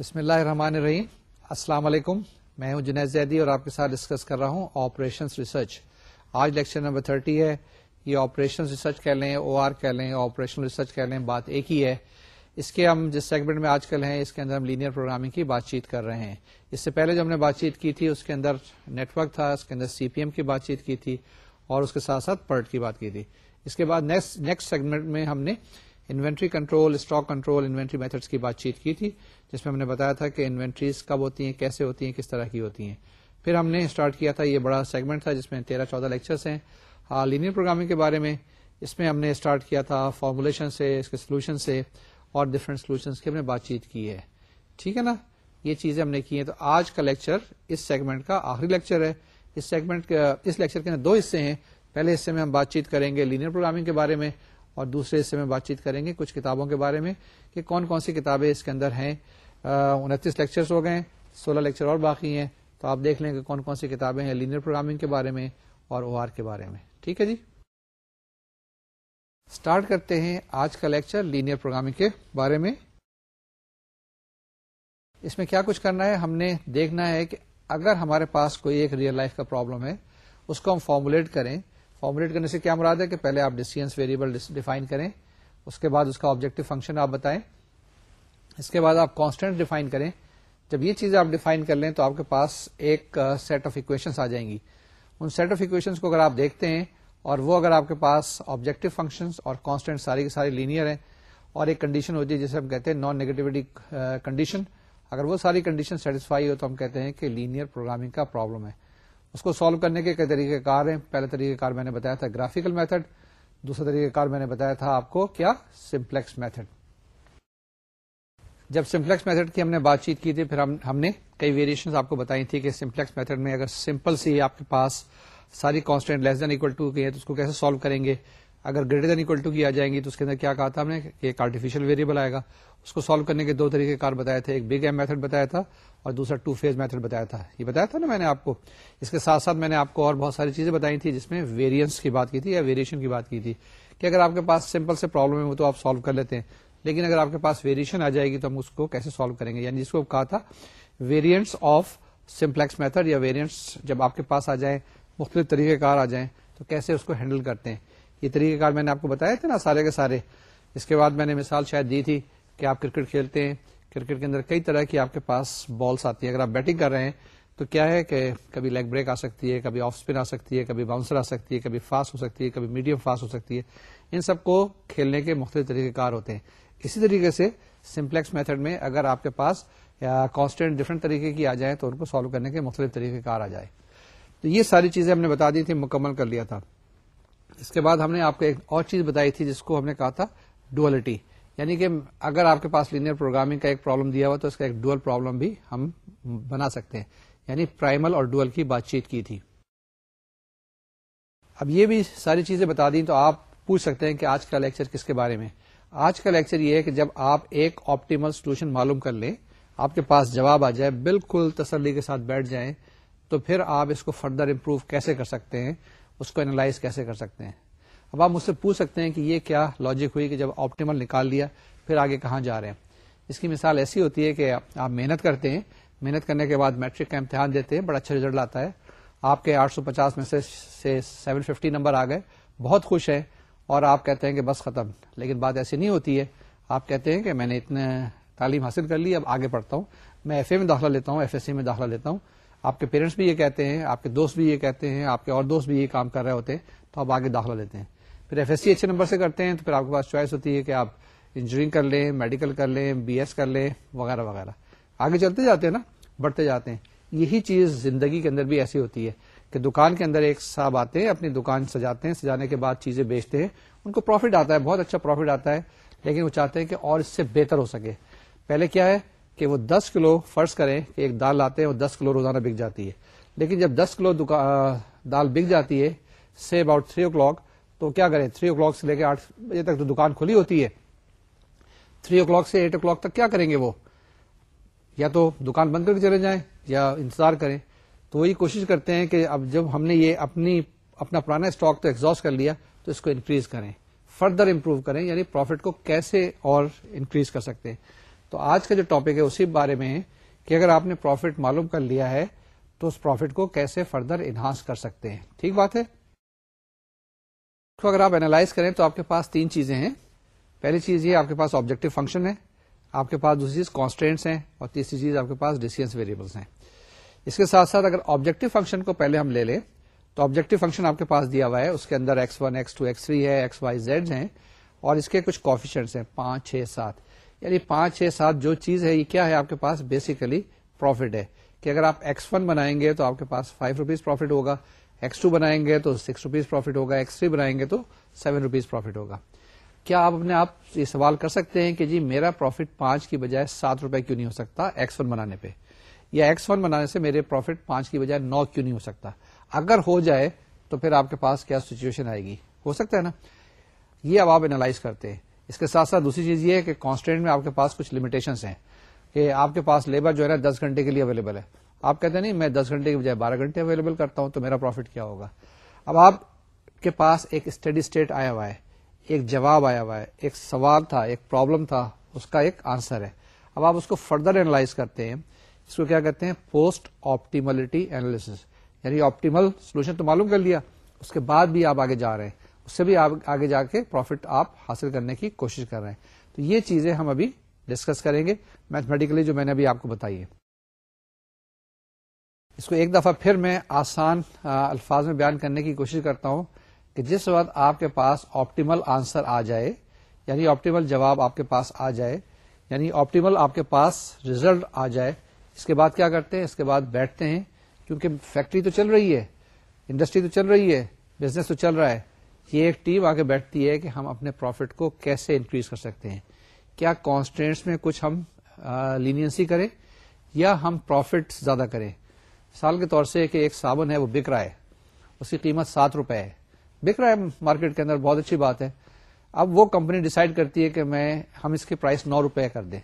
بسم اللہ الرحمن الرحیم۔ السلام علیکم۔ میں ہوں جنید زیدی اور آپ کے ساتھ ڈسکس کر رہا ہوں آپریشن ریسرچ۔ آج لیکچر نمبر تھرٹی ہے۔ یہ آپریشن ریسرچ کہہ لیں، او آر کہہ لیں آپریشن ریسرچ کہہ لیں، بات ایک ہی ہے۔ اس کے ہم جس سیگمنٹ میں آج کل ہیں، اس کے اندر ہم لینئر پروگرامنگ کی بات چیت کر رہے ہیں۔ اس سے پہلے جو ہم نے بات چیت کی تھی، اس کے اندر نیٹ ورک تھا، اس کے اندر سی پی ایم کی بات چیت کی تھی اور اس کے ساتھ ساتھ پرٹ کی بات کی تھی۔ اس کے بعد نیکسٹ سیگمنٹ میں ہم نے inventory control, stock control, inventory methods کی بات چیت کی تھی، جس میں ہم نے بتایا تھا کہ انوینٹریز کب ہوتی ہیں، کیسے ہوتی ہیں، کس طرح کی ہوتی ہیں۔ پھر ہم نے اسٹارٹ کیا تھا، یہ بڑا سیگمنٹ تھا جس میں تیرہ چودہ لیکچرس ہیں۔ ہاں، لینئر پروگرامنگ کے بارے میں اس میں ہم نے اسٹارٹ کیا تھا فارمولیشن سے، اس کے سولوشن سے اور ڈفرنٹ سولوشن کی ہم نے بات چیت کی ہے۔ ٹھیک ہے نا؟ یہ چیزیں ہم نے کی ہیں۔ تو آج کا لیکچر اس سیگمنٹ کا آخری لیکچر ہے۔ اس سیگمنٹ اس لیکچر کے دو حصے ہیں۔ پہلے حصے میں ہم بات چیت کریں گے لینئر پروگرامنگ کے بارے میں۔ اور دوسرے حصے میں بات چیت کریں گے کچھ کتابوں کے بارے میں کہ کون کون سی کتابیں اس کے اندر ہیں۔ انتیس لیکچر ہو گئے سولہ لیکچر اور باقی ہیں۔ تو آپ دیکھ لیں کہ کون کون سی کتابیں ہیں لینئر پروگرامنگ کے بارے میں اور او آر کے بارے میں۔ ٹھیک ہے جی؟ اسٹارٹ کرتے ہیں آج کا لیکچر لینئر پروگرامنگ کے بارے میں۔ اس میں کیا کچھ کرنا ہے؟ ہم نے دیکھنا ہے کہ اگر ہمارے پاس کوئی ایک ریئل لائف کا پرابلم ہے، اس کو ہم فارمولیٹ کریں۔ فارمولیٹ کرنے سے کیا مراد ہے کہ پہلے آپ ڈسٹینس ویریبل ڈیفائن کریں، اس کے بعد اس کا آبجیکٹو فنکشن آپ بتائیں۔ اس کے بعد آپ کانسٹینٹ ڈیفائن کریں۔ جب یہ چیزیں آپ ڈیفائن کر لیں تو آپ کے پاس ایک سیٹ آف اکویشنس آ جائیں گی۔ ان سیٹ آف اکویشنس کو اگر آپ دیکھتے ہیں اور وہ اگر آپ کے پاس آبجیکٹو فنکشنس اور کانسٹینٹ ساری کی ساری لینئر ہیں اور ایک کنڈیشن ہوتی ہے جسے ہم کہتے ہیں نان نیگیٹوٹی کنڈیشن اگر وہ ساری کنڈیشن سیٹسفائی ہو تو ہم کہتے ہیں کہ لینئر پروگرامنگ کا پرابلم ہے۔ اس کو سالو کرنے کے کئی طریقے کار ہیں۔ پہلے طریقہ کار میں نے بتایا تھا گرافیکل میتھڈ دوسرا طریقہ کار میں نے بتایا تھا آپ کو کیا؟ سمپلیکس میتھڈ جب سمپلیکس میتھڈ کی ہم نے بات چیت کی تھی، پھر ہم ہم نے کئی ویریشن آپ کو بتائی تھی کہ سمپلیکس میتھڈ میں اگر سمپل سی آپ کے پاس ساری constant less than equal to کی ہے تو اس کو کیسے سالو کریں گے؟ اگر گریٹر دین اکول ٹو کی آ جائیں گی تو اس کے اندر کیا کہا تھا ہم نے؟ ایک آرٹیفیشل ویریبل آئے گا۔ اس کو سالو کرنے کے دو طریقے کار بتایا تھے۔ ایک بگ ایم میتھڈ بتایا تھا اور دوسرا ٹو فیز میتھڈ بتایا تھا۔ یہ بتایا تھا نا میں نے آپ کو۔ اس کے ساتھ ساتھ میں نے آپ کو اور بہت ساری چیزیں بتائی تھی جس میں ویریئنس کی بات کی تھی یا ویریشن کی بات کی تھی۔ کہ اگر آپ کے پاس سمپل سے پرابلم ہے وہ تو آپ سالو کر لیتے ہیں۔ لیکن اگر آپ کے پاس ویریشن آ جائے گی تو ہم اس کو کیسے سالو کریں گے؟ یعنی جس کو کہا تھا ویریئنٹس آف سمپلیکس میتھڈ یا ویریئنٹس جب آپ کے پاس آ جائیں، مختلف طریقہ کار آ جائیں، تو کیسے اس کو ہینڈل کرتے ہیں؟ یہ طریقہ کار میں نے آپ کو بتایا تھے نا سارے کے سارے۔ اس کے بعد میں نے مثال شاید دی تھی کہ آپ کرکٹ کھیلتے ہیں۔ کرکٹ کے اندر کئی طرح کی آپ کے پاس بالس آتی ہیں۔ اگر آپ بیٹنگ کر رہے ہیں، تو کیا ہے کہ کبھی لیگ بریک آ سکتی ہے، کبھی آف اسپن آ سکتی ہے، کبھی باؤنسر آ سکتی ہے، کبھی فاسٹ ہو سکتی ہے، کبھی میڈیم فاسٹ ہو سکتی ہے۔ ان سب کو کھیلنے کے مختلف طریقہ کار ہوتے ہیں۔ اسی طریقے سے سمپلیکس میتھڈ میں اگر آپ کے پاس یا کانسٹینٹ ڈفرنٹ طریقے کی آ جائے تو ان کو سالو کرنے کے مختلف طریقے کار آ جائے۔ تو یہ ساری چیزیں ہم نے بتا دی تھی، مکمل کر لیا تھا۔ اس کے بعد ہم نے آپ کو ایک اور چیز بتائی تھی، جس کو ہم نے کہا تھا ڈوئلٹی یعنی کہ اگر آپ کے پاس لینئر پروگرامنگ کا ایک پرابلم دیا ہوا تو اس کا ایک ڈوئل پرابلم بھی ہم بنا سکتے ہیں۔ یعنی پرائمل اور ڈوئل کی بات چیت کی تھی۔ اب یہ بھی ساری چیزیں بتا دیں تو آپ پوچھ سکتے ہیں کہ آج کا لیکچر کس کے بارے میں۔ آج کا لیکچر یہ ہے کہ جب آپ ایک آپٹیمل سولوشن معلوم کر لیں، آپ کے پاس جواب آ جائے، بالکل تسلی کے ساتھ بیٹھ جائیں، تو پھر آپ اس کو فردر امپروو کیسے کر سکتے ہیں؟ اس کو اینالائز کیسے کر سکتے ہیں؟ اب آپ مجھ سے پوچھ سکتے ہیں کہ یہ کیا لاجک ہوئی کہ جب آپٹیمل نکال لیا، پھر آگے کہاں جا رہے ہیں؟ اس کی مثال ایسی ہوتی ہے کہ آپ محنت کرتے ہیں، محنت کرنے کے بعد میٹرک کا امتحان دیتے ہیں، بڑا اچھا ریزلٹ آتا ہے۔ آپ کے آٹھ سو پچاس میں سے سیون ففٹی نمبر آ گئے، بہت خوش ہے اور آپ کہتے ہیں کہ بس ختم۔ لیکن بات ایسی نہیں ہوتی ہے۔ آپ کہتے ہیں کہ میں نے اتنے تعلیم حاصل کر لی، اب آگے پڑھتا ہوں۔ میں ایف اے میں داخلہ لیتا ہوں ایف ایس سی میں داخلہ لیتا ہوں۔ آپ کے پیرنٹس بھی یہ کہتے ہیں، آپ کے دوست بھی یہ کہتے ہیں، آپ کے اور دوست بھی یہ کام کر رہے ہوتے ہیں، تو آپ آگے داخلہ لیتے ہیں۔ پھر ایف ایس سی اچھے نمبر سے کرتے ہیں تو پھر آپ کے پاس چوائس ہوتی ہے کہ آپ انجینئرنگ کر لیں میڈیکل کر لیں بی ایس کر لیں، وغیرہ وغیرہ۔ آگے چلتے جاتے ہیں نا، بڑھتے جاتے ہیں۔ یہی چیز زندگی کے اندر بھی ایسی ہوتی ہے کہ دکان کے اندر ایک صاحب آتے ہیں، اپنی دکان سجاتے ہیں، سجانے کے بعد چیزیں بیچتے ہیں۔ ان کو پروفٹ آتا ہے، بہت اچھا پروفٹ آتا ہے، لیکن وہ چاہتے ہیں کہ اور اس سے بہتر ہو سکے۔ پہلے کیا ہے کہ وہ دس کلو فرض کریں کہ ایک دال لاتے ہیں، وہ دس کلو روزانہ بک جاتی ہے۔ لیکن جب دس کلو دال بک جاتی ہے سے اباؤٹ تھری او کلاک تو کیا کریں؟ تھری او کلاک سے لے کے آٹھ بجے تک تو دکان کھلی ہوتی ہے تھری او کلاک سے ایٹ او کلاک تک کیا کریں گے وہ؟ یا تو دکان بند کر کے چلے جائیں یا انتظار کریں۔ تو وہی کوشش کرتے ہیں کہ اب جب ہم نے یہ اپنی، اپنا پرانا اسٹاک تو ایگزاسٹ کر لیا، تو اس کو انکریز کریں۔ فردر امپروو کریں یعنی پروفٹ کو کیسے اور انکریز کر سکتے ہیں۔ تو آج کا جو ٹاپک ہے، اسی بارے میں ہے کہ اگر آپ نے پروفٹ معلوم کر لیا ہے، تو اس پروفٹ کو کیسے فردر انہانس کر سکتے ہیں۔ ٹھیک بات ہے؟ تو اگر آپ اینالائز کریں تو آپ کے پاس تین چیزیں ہیں۔ پہلی چیز یہ آپ کے پاس آبجیکٹو فنکشن ہے، آپ کے پاس دوسری چیز کانسٹینٹس ہیں اور تیسری چیز آپ کے پاس ڈیسیئنس ویریبلس ہیں۔ اس کے ساتھ ساتھ اگر آبجیکٹو فنکشن کو پہلے ہم لے لیں، تو آبجیکٹو فنکشن آپ کے پاس دیا ہوا ہے۔ اس کے اندر x one x two x three ہے ایکس وائی زیڈ ہیں اور اس کے کچھ کوفیشنٹس ہیں، پانچ، چھ، سات۔ یعنی پانچ، چھ، سات جو چیز ہے، یہ کیا ہے؟ آپ کے پاس بیسیکلی پروفٹ ہے۔ کہ اگر آپ ایکس ون بنائیں گے تو آپ کے پاس فائیو روپیز پروفٹ ہوگا۔ ایکس ٹو بنائیں گے تو سکس روپیز پروفٹ ہوگا ایکس تھری بنائیں گے تو سیون روپیز پروفٹ ہوگا۔ کیا آپ اپنے آپ یہ سوال کر سکتے ہیں کہ جی میرا پروفٹ پانچ کی بجائے سات روپے کیوں نہیں ہو سکتا ایکس ون بنانے پہ؟ یا ایکس ون بنانے سے میرے پروفٹ پانچ کی بجائے نو کیوں نہیں ہو سکتا؟ اگر ہو جائے تو پھر آپ کے پاس کیا سچویشن آئے گی؟ ہو سکتا ہے نا؟ یہ اب آپ اینالائز کرتے ہیں۔ اس کے ساتھ ساتھ دوسری چیز یہ ہے کہ کانسٹینٹ میں آپ کے پاس کچھ لمیٹیشن ہیں کہ آپ کے پاس لیبر جو ہے نا دس گھنٹے کے لیے اویلیبل ہے۔ آپ کہتے ہیں نہیں، میں دس گھنٹے کی بجائے بارہ گھنٹے اویلیبل کرتا ہوں تو میرا پروفٹ کیا ہوگا؟ اب آپ کے پاس ایک اسٹڈی اسٹیٹ آیا ہوا ہے، ایک جواب آیا ہوا ہے، ایک سوال تھا، ایک پرابلم تھا، اس کا ایک آنسر ہے۔ اب آپ اس کو فردر اینالائز کرتے ہیں، اس کو کیا کہتے ہیں؟ پوسٹ آپٹیملٹی اینالس یعنی آپٹیمل سولوشن تو معلوم کر لیا، اس کے بعد بھی آپ آگے جا رہے ہیں۔ اس سے بھی آگے جا کے پروفٹ آپ حاصل کرنے کی کوشش کر رہے ہیں۔ تو یہ چیزیں ہم ابھی ڈسکس کریں گے۔ میتھمیٹیکلی جو میں نے ابھی آپ کو بتائی ہے۔ اس کو ایک دفعہ پھر میں آسان الفاظ میں بیان کرنے کی کوشش کرتا ہوں کہ جس وقت آپ کے پاس آپٹیمل آنسر آ جائے یعنی آپٹیمل جواب آپ کے پاس آ جائے یعنی آپٹیمل آپ کے پاس ریزلٹ آ جائے، اس کے بعد کیا کرتے ہیں؟ اس کے بعد بیٹھتے ہیں، کیونکہ فیکٹری تو چل رہی ہے انڈسٹری تو چل رہی ہے بزنس تو چل رہا ہے، یہ ایک ٹیم آگے بیٹھتی ہے کہ ہم اپنے پروفٹ کو کیسے انکریز کر سکتے ہیں، کیا کانسٹینٹس میں کچھ ہم لینئنسی کریں یا ہم پروفٹ زیادہ کریں۔ سال کے طور سے کہ ایک صابن ہے، وہ بک رہا ہے۔ اس کی قیمت سات روپے ہے۔ بک رہا ہے مارکیٹ کے اندر، بہت اچھی بات ہے۔ اب وہ کمپنی ڈسائڈ کرتی ہے کہ میں، ہم اس کی پرائس نو روپے کر دیں۔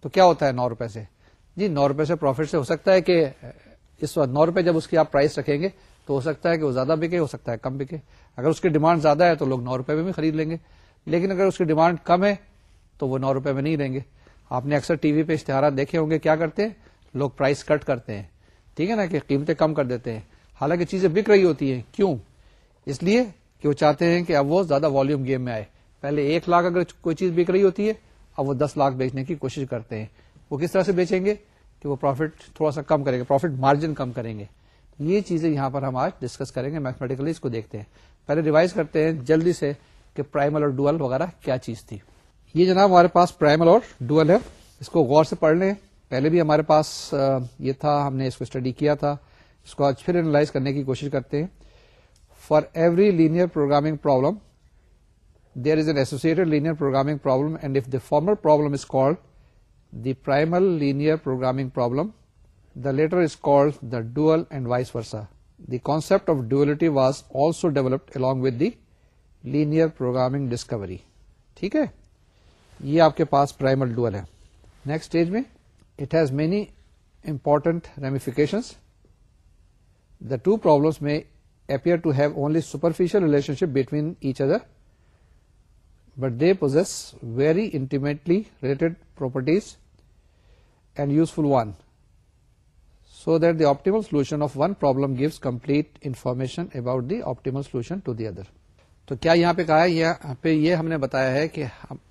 تو کیا ہوتا ہے نو روپے سے؟ جی نو روپے سے پروفٹ سے ہو سکتا ہے کہ اس وقت نو روپے جب اس کی آپ پرائس رکھیں گے تو ہو سکتا ہے کہ وہ زیادہ بکے، ہو سکتا ہے کم بکے۔ اگر اس کی ڈیمانڈ زیادہ ہے تو لوگ نو روپے میں بھی خرید لیں گے۔ لیکن اگر اس کی ڈیمانڈ کم ہے تو وہ نو روپے میں نہیں لیں گے۔ آپ نے اکثر ٹی وی پہ اشتہارات دیکھے ہوں گے۔ کیا کرتے ہیں؟ لوگ پرائس کٹ کرتے ہیں۔ ٹھیک ہے نا کہ قیمتیں کم کر دیتے ہیں۔ حالانکہ چیزیں بک رہی ہوتی ہیں۔ کیوں؟ اس لیے کہ وہ چاہتے ہیں کہ اب وہ زیادہ والیوم گیم میں آئے۔ پہلے ایک لاکھ اگر کوئی چیز بک رہی ہوتی ہے، اب وہ دس لاکھ بیچنے کی کوشش کرتے ہیں۔ وہ کس طرح سے بیچیں گے؟ کہ وہ پروفٹ تھوڑا سا کم کریں گے پروفٹ مارجن کم کریں گے۔ یہ چیزیں یہاں پر ہم آج ڈسکس کریں گے میتھمیٹیکلی اس کو دیکھتے ہیں۔ پہلے ریوائز کرتے ہیں جلدی سے کہ پرائمل اور ڈوئل وغیرہ کیا چیز تھی۔ یہ جناب ہمارے پاس پرائمل اور ڈوئل ہے۔ اس کو غور سے پڑھ لیں۔ پہلے بھی ہمارے پاس یہ تھا، ہم نے اس کو اسٹڈی کیا تھا۔ اس کو آج پھر اینالائز کرنے کی کوشش کرتے ہیں۔ For every linear programming problem there is an associated linear programming problem and if the former problem is called the primal linear programming problem the latter is called the dual and vice versa the concept of duality was also developed along with the linear programming discovery ٹھیک ہے؟ یہ آپ کے پاس primal dual ہے۔ Next stage میں it has many important ramifications the two problems may appear to have only superficial relationship between each other but they possess very intimately related properties and useful one so that the optimal solution of one problem gives complete information about the optimal solution to the other تو کیا یہاں پہ کہا ہے یہاں پہ یہ ہم نے بتایا ہے کہ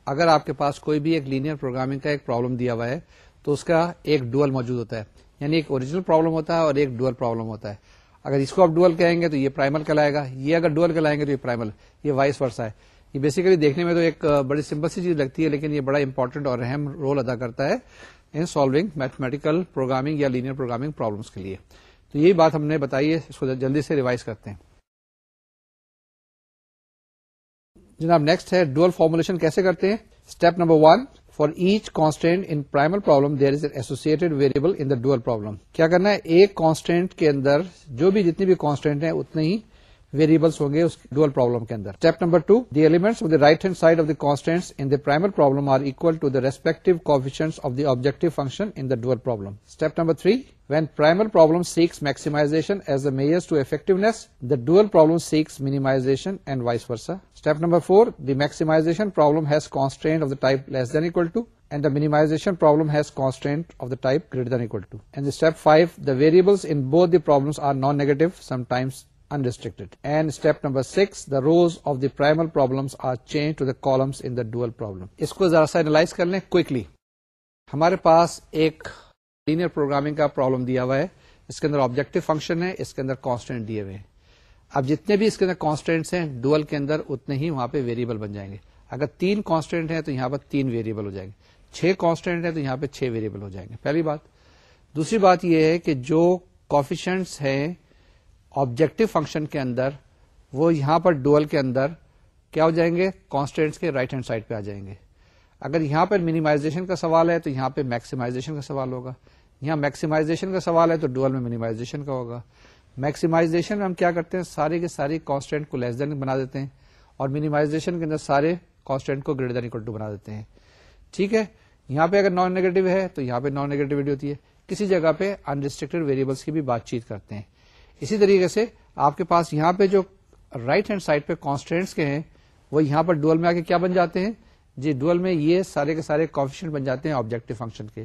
اگر آپ کے پاس کوئی بھی ایک لینئر پروگرامنگ کا ایک پرابلم دیا ہوا ہے تو اس کا ایک ڈوئل موجود ہوتا ہے۔ یعنی ایک اوریجنل پرابلم ہوتا ہے اور ایک ڈوئل پرابلم ہوتا ہے۔ اگر اس کو آپ ڈوئل کہیں گے تو یہ پرائمل کہلائے گا۔ یہ اگر ڈوئل کہلائیں گے تو یہ پرائمل یہ وائس ورسا ہے۔ یہ بیسیکلی دیکھنے میں تو ایک بڑی سمپل سی چیز لگتی ہے، لیکن یہ بڑا امپورٹنٹ اور اہم رول ادا کرتا ہے ان سالونگ میتھمیٹیکل پروگرامنگ یا لینئر پروگرامنگ پرابلمس کے لیے۔ تو یہی بات ہم نے بتائی ہے، اس کو جلدی سے ریوائز کرتے ہیں۔ جناب نیکسٹ ہے ڈوئل فارمولیشن کیسے کرتے ہیں؟ Step number one for each constant in primal problem there is associated variable in the dual problem. کیا کرنا ہے؟ ایک کانسٹینٹ کے اندر جو بھی جتنی بھی کانسٹینٹ ہیں اتنے ہی ویریبلس ہوں گے اس ڈوئل پرابلم کے اندر step number two the elements of the right hand side of the constants in the primal problem are equal to the respective coefficients of the objective function in the dual problem step number three when primal problem seeks maximization as a measures to effectiveness the dual problem seeks minimization and vice versa step number four the maximization problem has constant of the type less than equal to and the minimization problem has constant of the type greater than equal to. And the step 5, the variables in both the problems are non-negative, sometimes unrestricted. And step number 6, the rows of the primal problems are changed to the columns in the dual problem. اس کو ذرا سا analyse کر لیں quickly ہمارے پاس ایک linear programming کا پرابلم دیا ہوا ہے اس کے اندر آبجیکٹو فنکشن ہے اس کے اندر کانسٹینٹ دیے ہوئے ہیں اب جتنے بھی اس کے اندر کانسٹینٹس ہیں ڈوئل کے اندر اتنے ہی وہاں پہ ویریبل بن جائیں گے اگر تین کانسٹینٹ ہیں تو یہاں پر تین ویریبل ہو جائیں گے چھ کانسٹینٹ ہیں تو یہاں پہ چھ ویریبل ہو جائیں گے پہلی بات دوسری بات یہ ہے کہ جو کوفیشنٹس ہیں آبجیکٹو فنکشن کے اندر، وہ یہاں پر ڈوئل کے اندر کیا ہو جائیں گے؟ کانسٹینٹس کے رائٹ ہینڈ سائڈ پہ آ جائیں گے۔ اگر یہاں پر منیمائزیشن کا سوال ہے تو یہاں پہ میکسیمائزیشن کا سوال ہوگا۔ یہاں میکسیمائزیشن کا سوال ہے تو ڈوئل میں منیمائزیشن کا ہوگا۔ میکسیمائزیشن میں ہم کیا کرتے ہیں؟ سارے کے سارے کانسٹینٹ کو لیس دین بنا دیتے ہیں اور منیمائزیشن کے اندر سارے کانسٹینٹ کو گریٹر دین اکول ٹو بنا دیتے ہیں۔ ٹھیک ہے؟ یہاں پہ اگر نان نیگیٹو ہے تو یہاں پہ نان نیگیٹوٹی ہوتی ہے۔ کسی جگہ پہ انریسٹرکٹیڈ ویریبلس کی بھی بات چیت کرتے ہیں۔ اسی طریقے سے آپ کے پاس یہاں پہ جو رائٹ ہینڈ سائڈ پہ کانسٹینٹس کے ہیں، وہ یہاں پر ڈوئل میں آ کے کیا بن جاتے ہیں؟ جی ڈوئل میں یہ سارے کے سارے کوفیشن بن جاتے ہیں آبجیکٹو فنکشن کے۔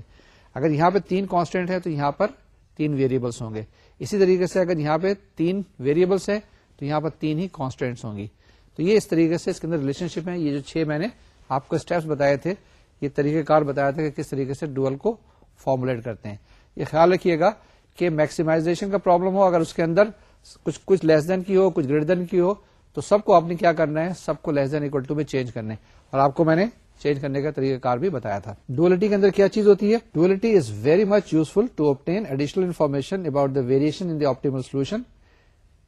اگر یہاں پہ تین کانسٹینٹ ہے تو یہاں پر تین ویریبلس ہوں گے۔ اسی طریقے سے اگر یہاں پہ تین ویریبلس ہیں تو یہاں پر تین ہی کانسٹینٹس ہوں گی۔ تو یہ اس طریقے سے اس کے اندر ریلیشن شپ ہے یہ جو چھ میں نے آپ کو اسٹیپس بتائے تھے، یہ طریقہ کار بتایا تھا کہ کس طریقے سے ڈوئل کو فارمولیٹ کرتے ہیں۔ یہ خیال رکھیے گا کہ میکسیمائزیشن کا پرابلم ہو، اگر اس کے اندر کچھ کچھ لیس دین کی ہو، کچھ گریٹر دین کی ہو، تو سب کو آپ نے کیا کرنا ہے؟ سب کو لیس دین اکول ٹو میں چینج کرنا ہے۔ اور آپ کو میں نے چینج کرنے کا طریقہ کار بھی بتایا تھا۔ ڈولیٹی کے اندر کیا چیز ہوتی ہے؟ Duality is very much useful to obtain additional information about the variation in optimal solution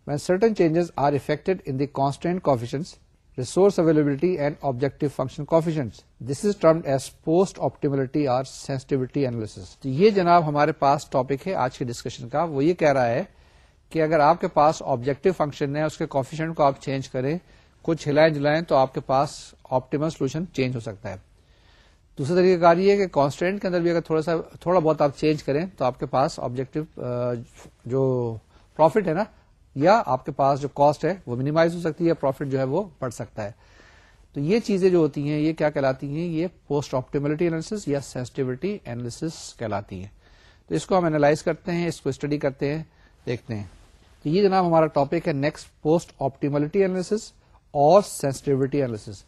when certain changes are affected in the constant coefficients resource availability and objective function coefficients this is termed as post optimality or sensitivity analysis یہ جناب ہمارے پاس topic ہے آج کی discussion کا. وہ یہ کہہ رہا ہے کہ اگر آپ کے پاس آبجیکٹو فنکشن ہے، اس کے کوفیشنٹ کو آپ چینج کریں، کچھ ہلائیں جلائیں تو آپ کے پاس آپٹیمل سولوشن چینج ہو سکتا ہے۔ دوسرا طریقہ کار یہ ہے کہ کانسٹینٹ کے اندر بھی اگر تھوڑا سا، تھوڑا بہت آپ چینج کریں تو آپ کے پاس آبجیکٹو جو پروفٹ ہے نا یا آپ کے پاس جو کاسٹ ہے وہ منیمائز ہو سکتی ہے پروفٹ جو ہے وہ بڑھ سکتا ہے۔ تو یہ چیزیں جو ہوتی ہیں، یہ کیا کہلاتی ہیں؟ یہ پوسٹ آپٹیملٹی اینالس یا سینسٹیوٹی اینالس کہلاتی ہیں۔ تو اس کو ہم اینالائز کرتے ہیں، اس کو اسٹڈی کرتے ہیں، دیکھتے ہیں۔ تو یہ جناب ہمارا ٹاپک ہے نیکسٹ پوسٹ آپٹیملٹی اینالس اور سینسٹیوٹی اینالس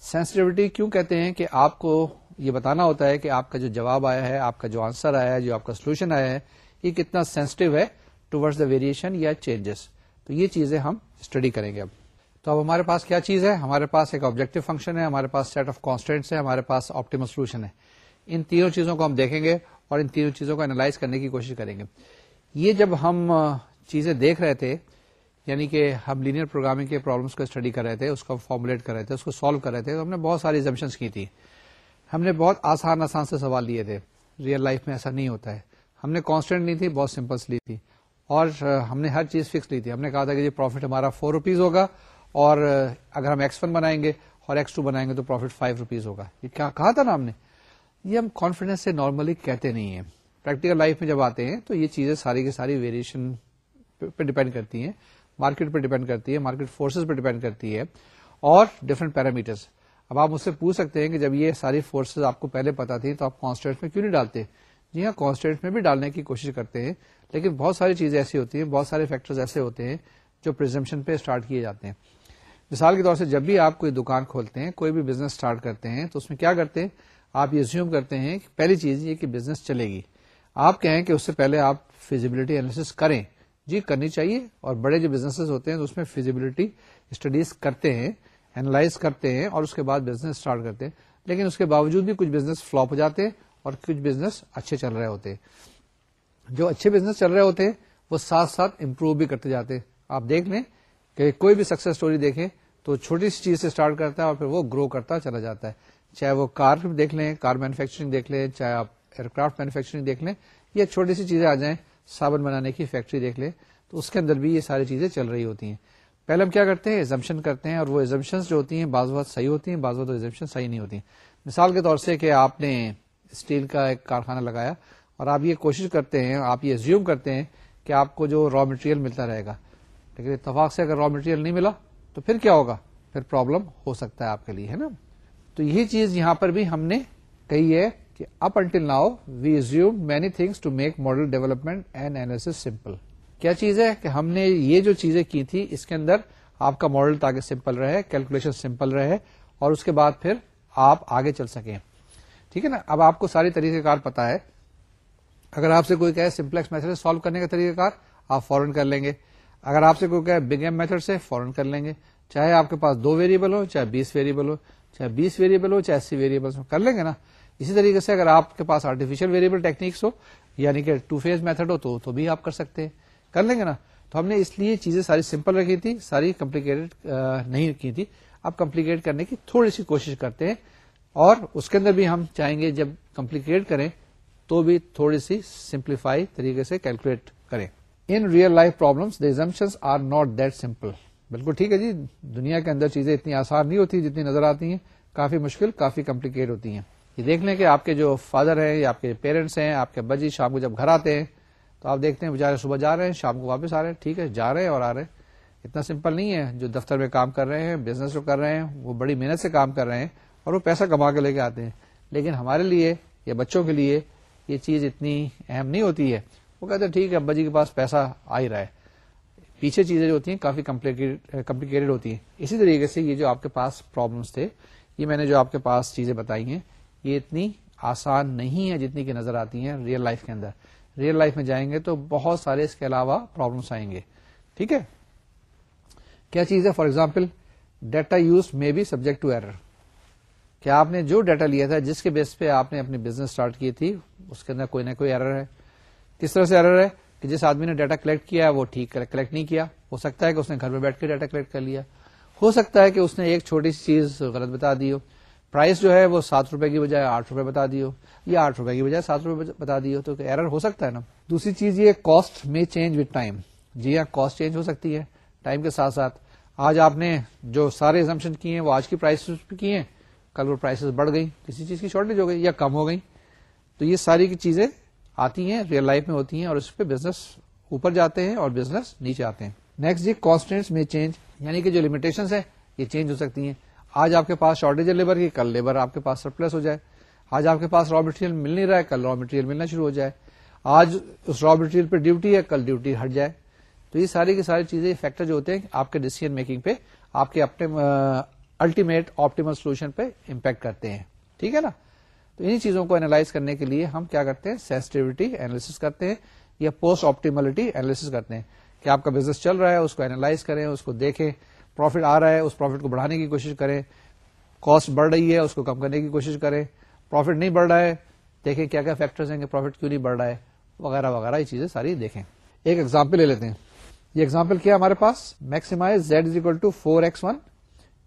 سینسٹیوٹی کیوں کہتے ہیں؟ کہ آپ کو یہ بتانا ہوتا ہے کہ آپ کا جو جواب آیا ہے، آپ کا جو آنسر آیا ہے، جو آپ کا سولوشن آیا ہے، یہ کتنا سینسٹو ہے ٹوڈز دا ویریشن یا چینجز تو یہ چیزیں ہم اسٹڈی کریں گے اب۔ تو اب ہمارے پاس کیا چیز ہے؟ ہمارے پاس ایک آبجیکٹو فنکشن ہے، ہمارے پاس سیٹ آف کانسٹینٹس ہے ہمارے پاس آپٹیمل سولوشن ہے۔ ان تینوں چیزوں کو ہم دیکھیں گے اور ان تینوں چیزوں کو اینالائز کرنے کی کوشش کریں گے۔ یہ جب ہم چیزیں دیکھ رہے تھے یعنی کہ ہم لینئر پروگرامنگ کے پرابلمس کو اسٹڈی کر رہے تھے، اس کو فارمولیٹ کر رہے تھے، اس کو سالو کر رہے تھے، تو ہم نے بہت ساری ایگزمشنس کی تھی۔ ہم نے بہت آسان آسان سے سوال لیے تھے۔ ریئل لائف میں ایسا نہیں ہوتا ہے۔ ہم نے کانسٹینٹ لی تھی، بہت سمپلس لی تھی۔ اور ہم نے ہر چیز فکس لی تھی۔ ہم نے کہا تھا کہ یہ پروفٹ ہمارا فور روپیز ہوگا اور اگر ہم ایکس ون بنائیں گے اور ایکس ٹو بنائیں گے تو پروفٹ فائیو روپیز ہوگا۔ یہ کیا کہا تھا نا ہم نے؟ یہ ہم کانفیڈینس سے نارملی کہتے نہیں ہیں۔ پریکٹیکل لائف میں جب آتے ہیں تو یہ چیزیں ساری کی ساری ویریشن پہ ڈیپینڈ کرتی ہیں۔ مارکیٹ پہ ڈیپینڈ کرتی ہے مارکیٹ فورسز پہ ڈیپینڈ کرتی ہے اور ڈفرنٹ پیرامیٹرس اب آپ مجھ سے پوچھ سکتے ہیں کہ جب یہ ساری فورسز آپ کو پہلے پتا تھی تو آپ کانسٹینٹ میں کیوں نہیں ڈالتے؟ جی ہاں کانسٹینٹ میں بھی ڈالنے کی کوشش کرتے ہیں۔ لیکن بہت ساری چیزیں ایسی ہوتی ہیں، بہت سارے فیکٹر ایسے ہوتے ہیں جو پرزمپشن پہ اسٹارٹ کیے جاتے ہیں۔ مثال کے طور سے جب بھی آپ کوئی دکان کھولتے ہیں، کوئی بھی بزنس اسٹارٹ کرتے ہیں، تو اس میں کیا کرتے ہیں؟ آپ یہ زیوم کرتے ہیں کہ پہلی چیز یہ کہ بزنس چلے گی۔ آپ کہیں کہ اس سے پہلے آپ فیزیبلٹی انالیس کریں۔ جی کرنی چاہیے۔ اور بڑے جو بزنس ہوتے ہیں، تو اس میں فیزیبلٹی اسٹڈیز کرتے ہیں اینالائز کرتے ہیں اور اس کے بعد بزنس اسٹارٹ کرتے ہیں۔ لیکن اس کے باوجود بھی کچھ بزنس فلوپ ہو جاتے ہیں اور کچھ بزنس اچھے چل رہے ہوتے ہیں۔ جو اچھے بزنس چل رہے ہوتے ہیں، وہ ساتھ ساتھ امپروو بھی کرتے جاتے ہیں۔ آپ دیکھ لیں کہ کوئی بھی سکسیس اسٹوری دیکھیں تو چھوٹی سی چیز سے اسٹارٹ کرتا ہے اور پھر وہ گرو کرتا چلا جاتا ہے۔ چاہے وہ کار دیکھ لیں کار مینوفیکچرنگ دیکھ لیں، چاہے آپ ایئر کرافٹ مینوفیکچرنگ دیکھ لیں، یا چھوٹی سی چیزیں آ جائیں، صابن بنانے کی فیکٹری دیکھ لیں، تو اس کے اندر بھی یہ ساری چیزیں چل رہی ہوتی ہیں۔ پہلے ہم کیا کرتے ہیں؟ ایزمپشن کرتے ہیں اور وہ ایزمپشن جو ہوتی ہیں، بعض بات صحیح ہوتی ہیں، بعض بات ایزمپشن صحیح نہیں ہوتی۔ مثال کے طور سے کہ آپ نے اسٹیل کا ایک کارخانہ لگایا۔ اور آپ یہ کوشش کرتے ہیں، آپ یہ زیوم کرتے ہیں کہ آپ کو جو را مٹیریل ملتا رہے گا۔ لیکن اتفاق سے اگر را مٹیریل نہیں ملا، تو پھر کیا ہوگا؟ پھر پرابلم ہو سکتا ہے آپ کے لیے، ہے نا؟ تو یہی چیز یہاں پر بھی ہم نے کہیے کہ up until now we assume many things to make model development and analysis simple کیا چیز ہے کہ ہم نے یہ جو چیزیں کی تھی، اس کے اندر آپ کا ماڈل تاکہ سمپل رہے کیلکولیشن سمپل رہے، اور اس کے بعد پھر آپ آگے چل سکیں۔ ٹھیک ہے نا؟ اب آپ کو ساری طریقہ کار پتا ہے۔ اگر آپ سے کوئی کہے سمپلیکس میتھڈ سالو کرنے کا طریقہ کار، آپ فوراً کر لیں گے۔ اگر آپ سے کوئی کہے بگ ایم میتھڈ سے، فوراً کر لیں گے۔ چاہے آپ کے پاس دو ویریبل ہو، چاہے بیس ویریبل ہو، چاہے بیس ویریبل ہو، چاہے اسی ویریبل ہو، کر لیں گے نا۔ اسی طریقے سے اگر آپ کے پاس آرٹیفیشل ویریبل ٹیکنیکس ہو یعنی کہ ٹو فیز میتھڈ ہو، تو بھی آپ کر سکتے ہیں۔ کر لیں گے نا۔ تو ہم نے اس لیے چیزیں ساری سمپل رکھی تھی، ساری کمپلیکیٹڈ نہیں کی تھی۔ اب کمپلیکیٹ کرنے کی تھوڑی سی کوشش کرتے ہیں اور اس کے اندر بھی ہم چاہیں گے جب کمپلیکیٹ کریں تو بھی تھوڑی سی سمپلیفائی طریقے سے کیلکولیٹ کریں۔ In real life problem are not that simple بالکل ٹھیک ہے جی دنیا کے اندر چیزیں اتنی آسان نہیں ہوتی جتنی نظر آتی ہیں۔ کافی مشکل، کافی کمپلیکیٹ ہوتی ہیں۔ یہ دیکھ لیں کہ آپ کے جو فادر ہیں، یا آپ کے پیرنٹس ہیں، آپ کے بجی شام کو جب گھر آتے ہیں، تو آپ دیکھتے ہیں بےچارے صبح جا رہے ہیں، شام کو واپس آ رہے ہیں۔ ٹھیک ہے، جا رہے ہیں اور آ رہے ہیں۔ اتنا سمپل نہیں ہے۔ جو دفتر میں کام کر رہے ہیں بزنس جو کر رہے ہیں، وہ بڑی محنت سے کام کر رہے ہیں اور وہ پیسہ کما کے لے کے آتے ہیں۔ لیکن ہمارے لیے یا بچوں کے لیے یہ چیز اتنی اہم نہیں ہوتی ہے۔ وہ کہتے ہیں ٹھیک ہے، ابا جی کے پاس پیسہ آ ہی رہا ہے۔ پیچھے چیزیں جو ہوتی ہیں کافی کمپلیکیٹڈ ہوتی ہیں۔ اسی طریقے سے یہ جو آپ کے پاس پرابلمس تھے، یہ میں نے جو آپ کے پاس چیزیں بتائی ہیں، یہ اتنی آسان نہیں ہے جتنی کہ نظر آتی ہیں ریئل لائف کے اندر۔ ریئل لائف میں جائیں گے تو بہت سارے اس کے علاوہ پرابلمس آئیں گے۔ ٹھیک ہے؟ کیا چیز ہے؟ For example data use may be subject to error کیا آپ نے جو ڈیٹا لیا تھا، جس کے بیس پہ آپ نے اپنی بزنس اسٹارٹ کی تھی، اس کے اندر کوئی نہ کوئی ایرر ہے۔ کس طرح سے ایرر ہے؟ کہ جس آدمی نے ڈیٹا کلیکٹ کیا وہ ٹھیک کلیکٹ نہیں کیا۔ ہو سکتا ہے کہ اس نے گھر میں بیٹھ کے ڈیٹا کلیکٹ کر لیا۔ ہو سکتا ہے کہ اس نے ایک چھوٹی سی چیز غلط بتا دی ہو۔ پرائز جو ہے، وہ سات روپے کی بجائے آٹھ روپے بتا دی ہو، یا آٹھ روپے کی بجائے سات روپے بتا دی ہو۔ تو ایرر ہو سکتا ہے نا۔ دوسری چیز یہ کاسٹ میں چینج وتھ ٹائم جی ہاں کاسٹ چینج ہو سکتی ہے۔ ٹائم کے ساتھ ساتھ آج آپ نے جو سارے ایگزمپشن کیے ہیں، وہ آج کی پرائس کی ہیں۔ کل وہ پرائسز بڑھ گئی کسی چیز کی شارٹیج ہو گئی یا کم ہو گئی تو یہ ساری کی چیزیں آتی ہیں ریئل لائف میں ہوتی ہیں اور اس پہ بزنس اوپر جاتے ہیں اور بزنس نیچے آتے ہیں۔ نیکسٹ جی کانسٹینٹس میں چینج یعنی کہ جو لمیٹیشن ہے یہ چینج ہو سکتی ہیں۔ آج آپ کے پاس شارٹیج ہے لیبر کی، کل لیبر آپ کے پاس سرپلس ہو جائے۔ آج آپ کے پاس را مٹیریل مل نہیں رہا ہے، کل را مٹیریل ملنا شروع ہو جائے۔ آج اس را مٹیریل پہ ڈیوٹی ہے، کل ڈیوٹی ہٹ جائے۔ تو یہ ساری کی ساری چیزیں فیکٹر جو ہوتے ہیں، آپ کے ڈیسیزن میکنگ پہ، آپ کے اپنے الٹیمیٹ آپٹیمل سولوشن پہ امپیکٹ کرتے ہیں۔ ٹھیک ہے نا؟ تو انہیں چیزوں کو اینالائز کرنے کے لیے ہم کیا کرتے ہیں؟ سینسٹیوٹی اینالس کرتے ہیں یا پوسٹ آپٹیملٹی اینالس کرتے ہیں کہ آپ کا بزنس چل رہا ہے، اس کو اینالائز کریں، اس کو دیکھیں پروفٹ آ رہا ہے، اس پروفٹ کو بڑھانے کی کوشش کریں۔ کاسٹ بڑھ رہی ہے، اس کو کم کرنے کی کوشش کریں۔ پروفٹ نہیں بڑھ رہا ہے، دیکھیں کیا کیا فیکٹرز ہیں کہ پروفٹ کیوں نہیں بڑھ رہا ہے، وغیرہ وغیرہ، یہ چیزیں ساری دیکھیں۔ ایک ایگزامپل لے لیتے ہیں۔ یہ ایگزامپل کیا ہمارے پاس؟ Maximize z is equal to four x one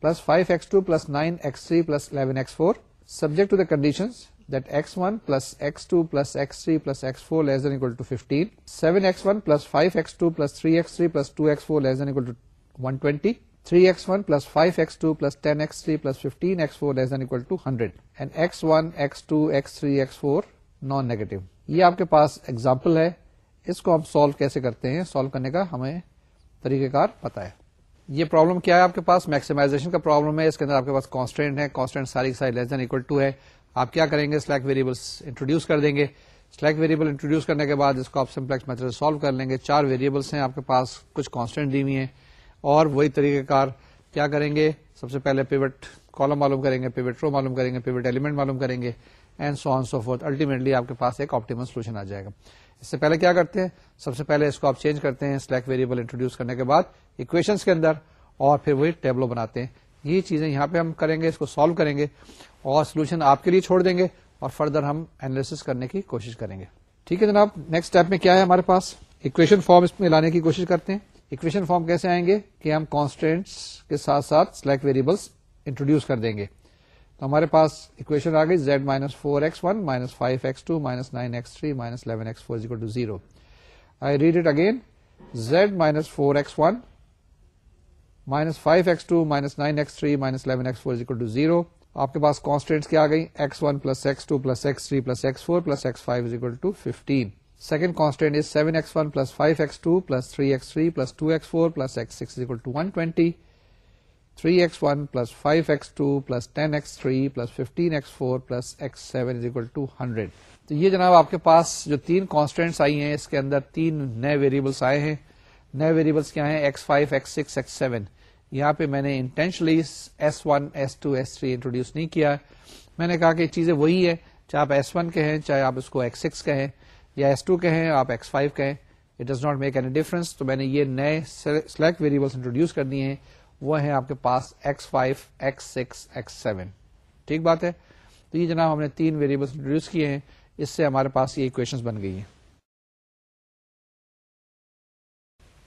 plus five x two plus nine x three plus eleven x four subject to the condition that x one plus x two plus x three plus x four less than equal to fifteen seven x one plus five x two plus three x three plus two x four less than equal to one twenty three x one plus five plus ten x three plus x four two hundred and x two three x four non negative یہ آپ کے پاس example ہے. اس کو ہم solve کیسے کرتے ہیں؟ سالو کرنے کا ہمیں طریقہ کار پتا ہے. یہ پرابلم کیا ہے آپ کے پاس؟ میکسیمائزیشن کا پرابلم ہے، اس کے اندر آپ کے پاس کانسٹینٹ ہے کانسٹینٹ ساری ساری لیس دین اکول ٹو ہے۔ آپ کیا کریں گے؟ سلیک ویریبلس انٹروڈیوس کر دیں گے۔ سلیک ویریبل انٹروڈیوس کرنے کے بعد اس کو آپ سمپلیکس میتھڈ سالو کر لیں گے۔ چار ویریبلس ہیں آپ کے پاس، کچھ کانسٹینٹ دی ہوئی ہیں۔ اور وہی طریقہ کار کیا کریں گے؟ سب سے پہلے پیوٹ کالم معلوم کریں گے پیوٹ رو معلوم کریں گے پیوٹ ایلیمنٹ معلوم کریں گے۔ And so on so forth ultimately آپ کے پاس ایک آپٹیمل سولوشن آ جائے گا۔ اس سے پہلے کیا کرتے ہیں؟ سب سے پہلے اس کو آپ چینج کرتے ہیں سلیک ویریبل انٹروڈیوس کرنے کے بعد اکویشنس کے اندر اور پھر وہی ٹیبلو بناتے ہیں۔ یہ چیزیں یہاں پہ ہم کریں گے، اس کو سالو کریں گے اور سولوشن آپ کے لیے چھوڑ دیں گے اور فردر ہم اینالس کرنے کی کوشش کریں گے۔ ٹھیک ہے جناب نیکسٹ اسٹیپ میں کیا ہے ہمارے پاس؟ اکویشن فارم اس میں لانے کی کوشش کرتے ہیں۔ اکویشن فارم کیسے آئیں گے؟ کہ ہم کانسٹینٹس کے ساتھ ساتھ سلیکٹ ویریبلس انٹروڈیوس کر دیں گے۔ تو ہمارے پاس اکویشن آ گئی z minus four x one minus five x two minus nine x three minus eleven x four two zero I read it again z minus four x one minus five x two minus nine x three minus eleven x four two zero آپ کے پاس constants کیا آ گئی x one plus x two plus x three plus x four plus x five is equal to fifteen second constant is seven x one plus five x two plus three x three plus two x four plus x six equal to one twenty three x one plus five x two plus ten x three plus fifteen x four plus x seven is equal to hundred تو یہ جناب آپ کے پاس جو تین constants آئی ہیں، اس کے اندر تین نئے ویریبلس آئے ہیں۔ نئے ویریبلس کیا ہیں؟ X five x six x seven یہاں پہ میں نے intentionally s one s two s three introduced نہیں کیا۔ میں نے کہا کہ چیزیں وہی ہے چاہے آپ ایس ون کہیں، چاہے آپ اس کو ایکس سکس کہیں یا ایس ٹو کہیں، آپ ایکس فائیو کہیں۔ It does not make any difference تو میں نے یہ نئے سلیکٹ ویریبلس انٹروڈیوس کر دیے ہیں۔ وہ ہیں آپ کے پاس x five x six x seven ٹھیک بات ہے؟ تو یہ جناب ہم نے تین ویریبلس انٹروڈیوس کیے ہیں، اس سے ہمارے پاس یہ اکویشن بن گئی ہیں۔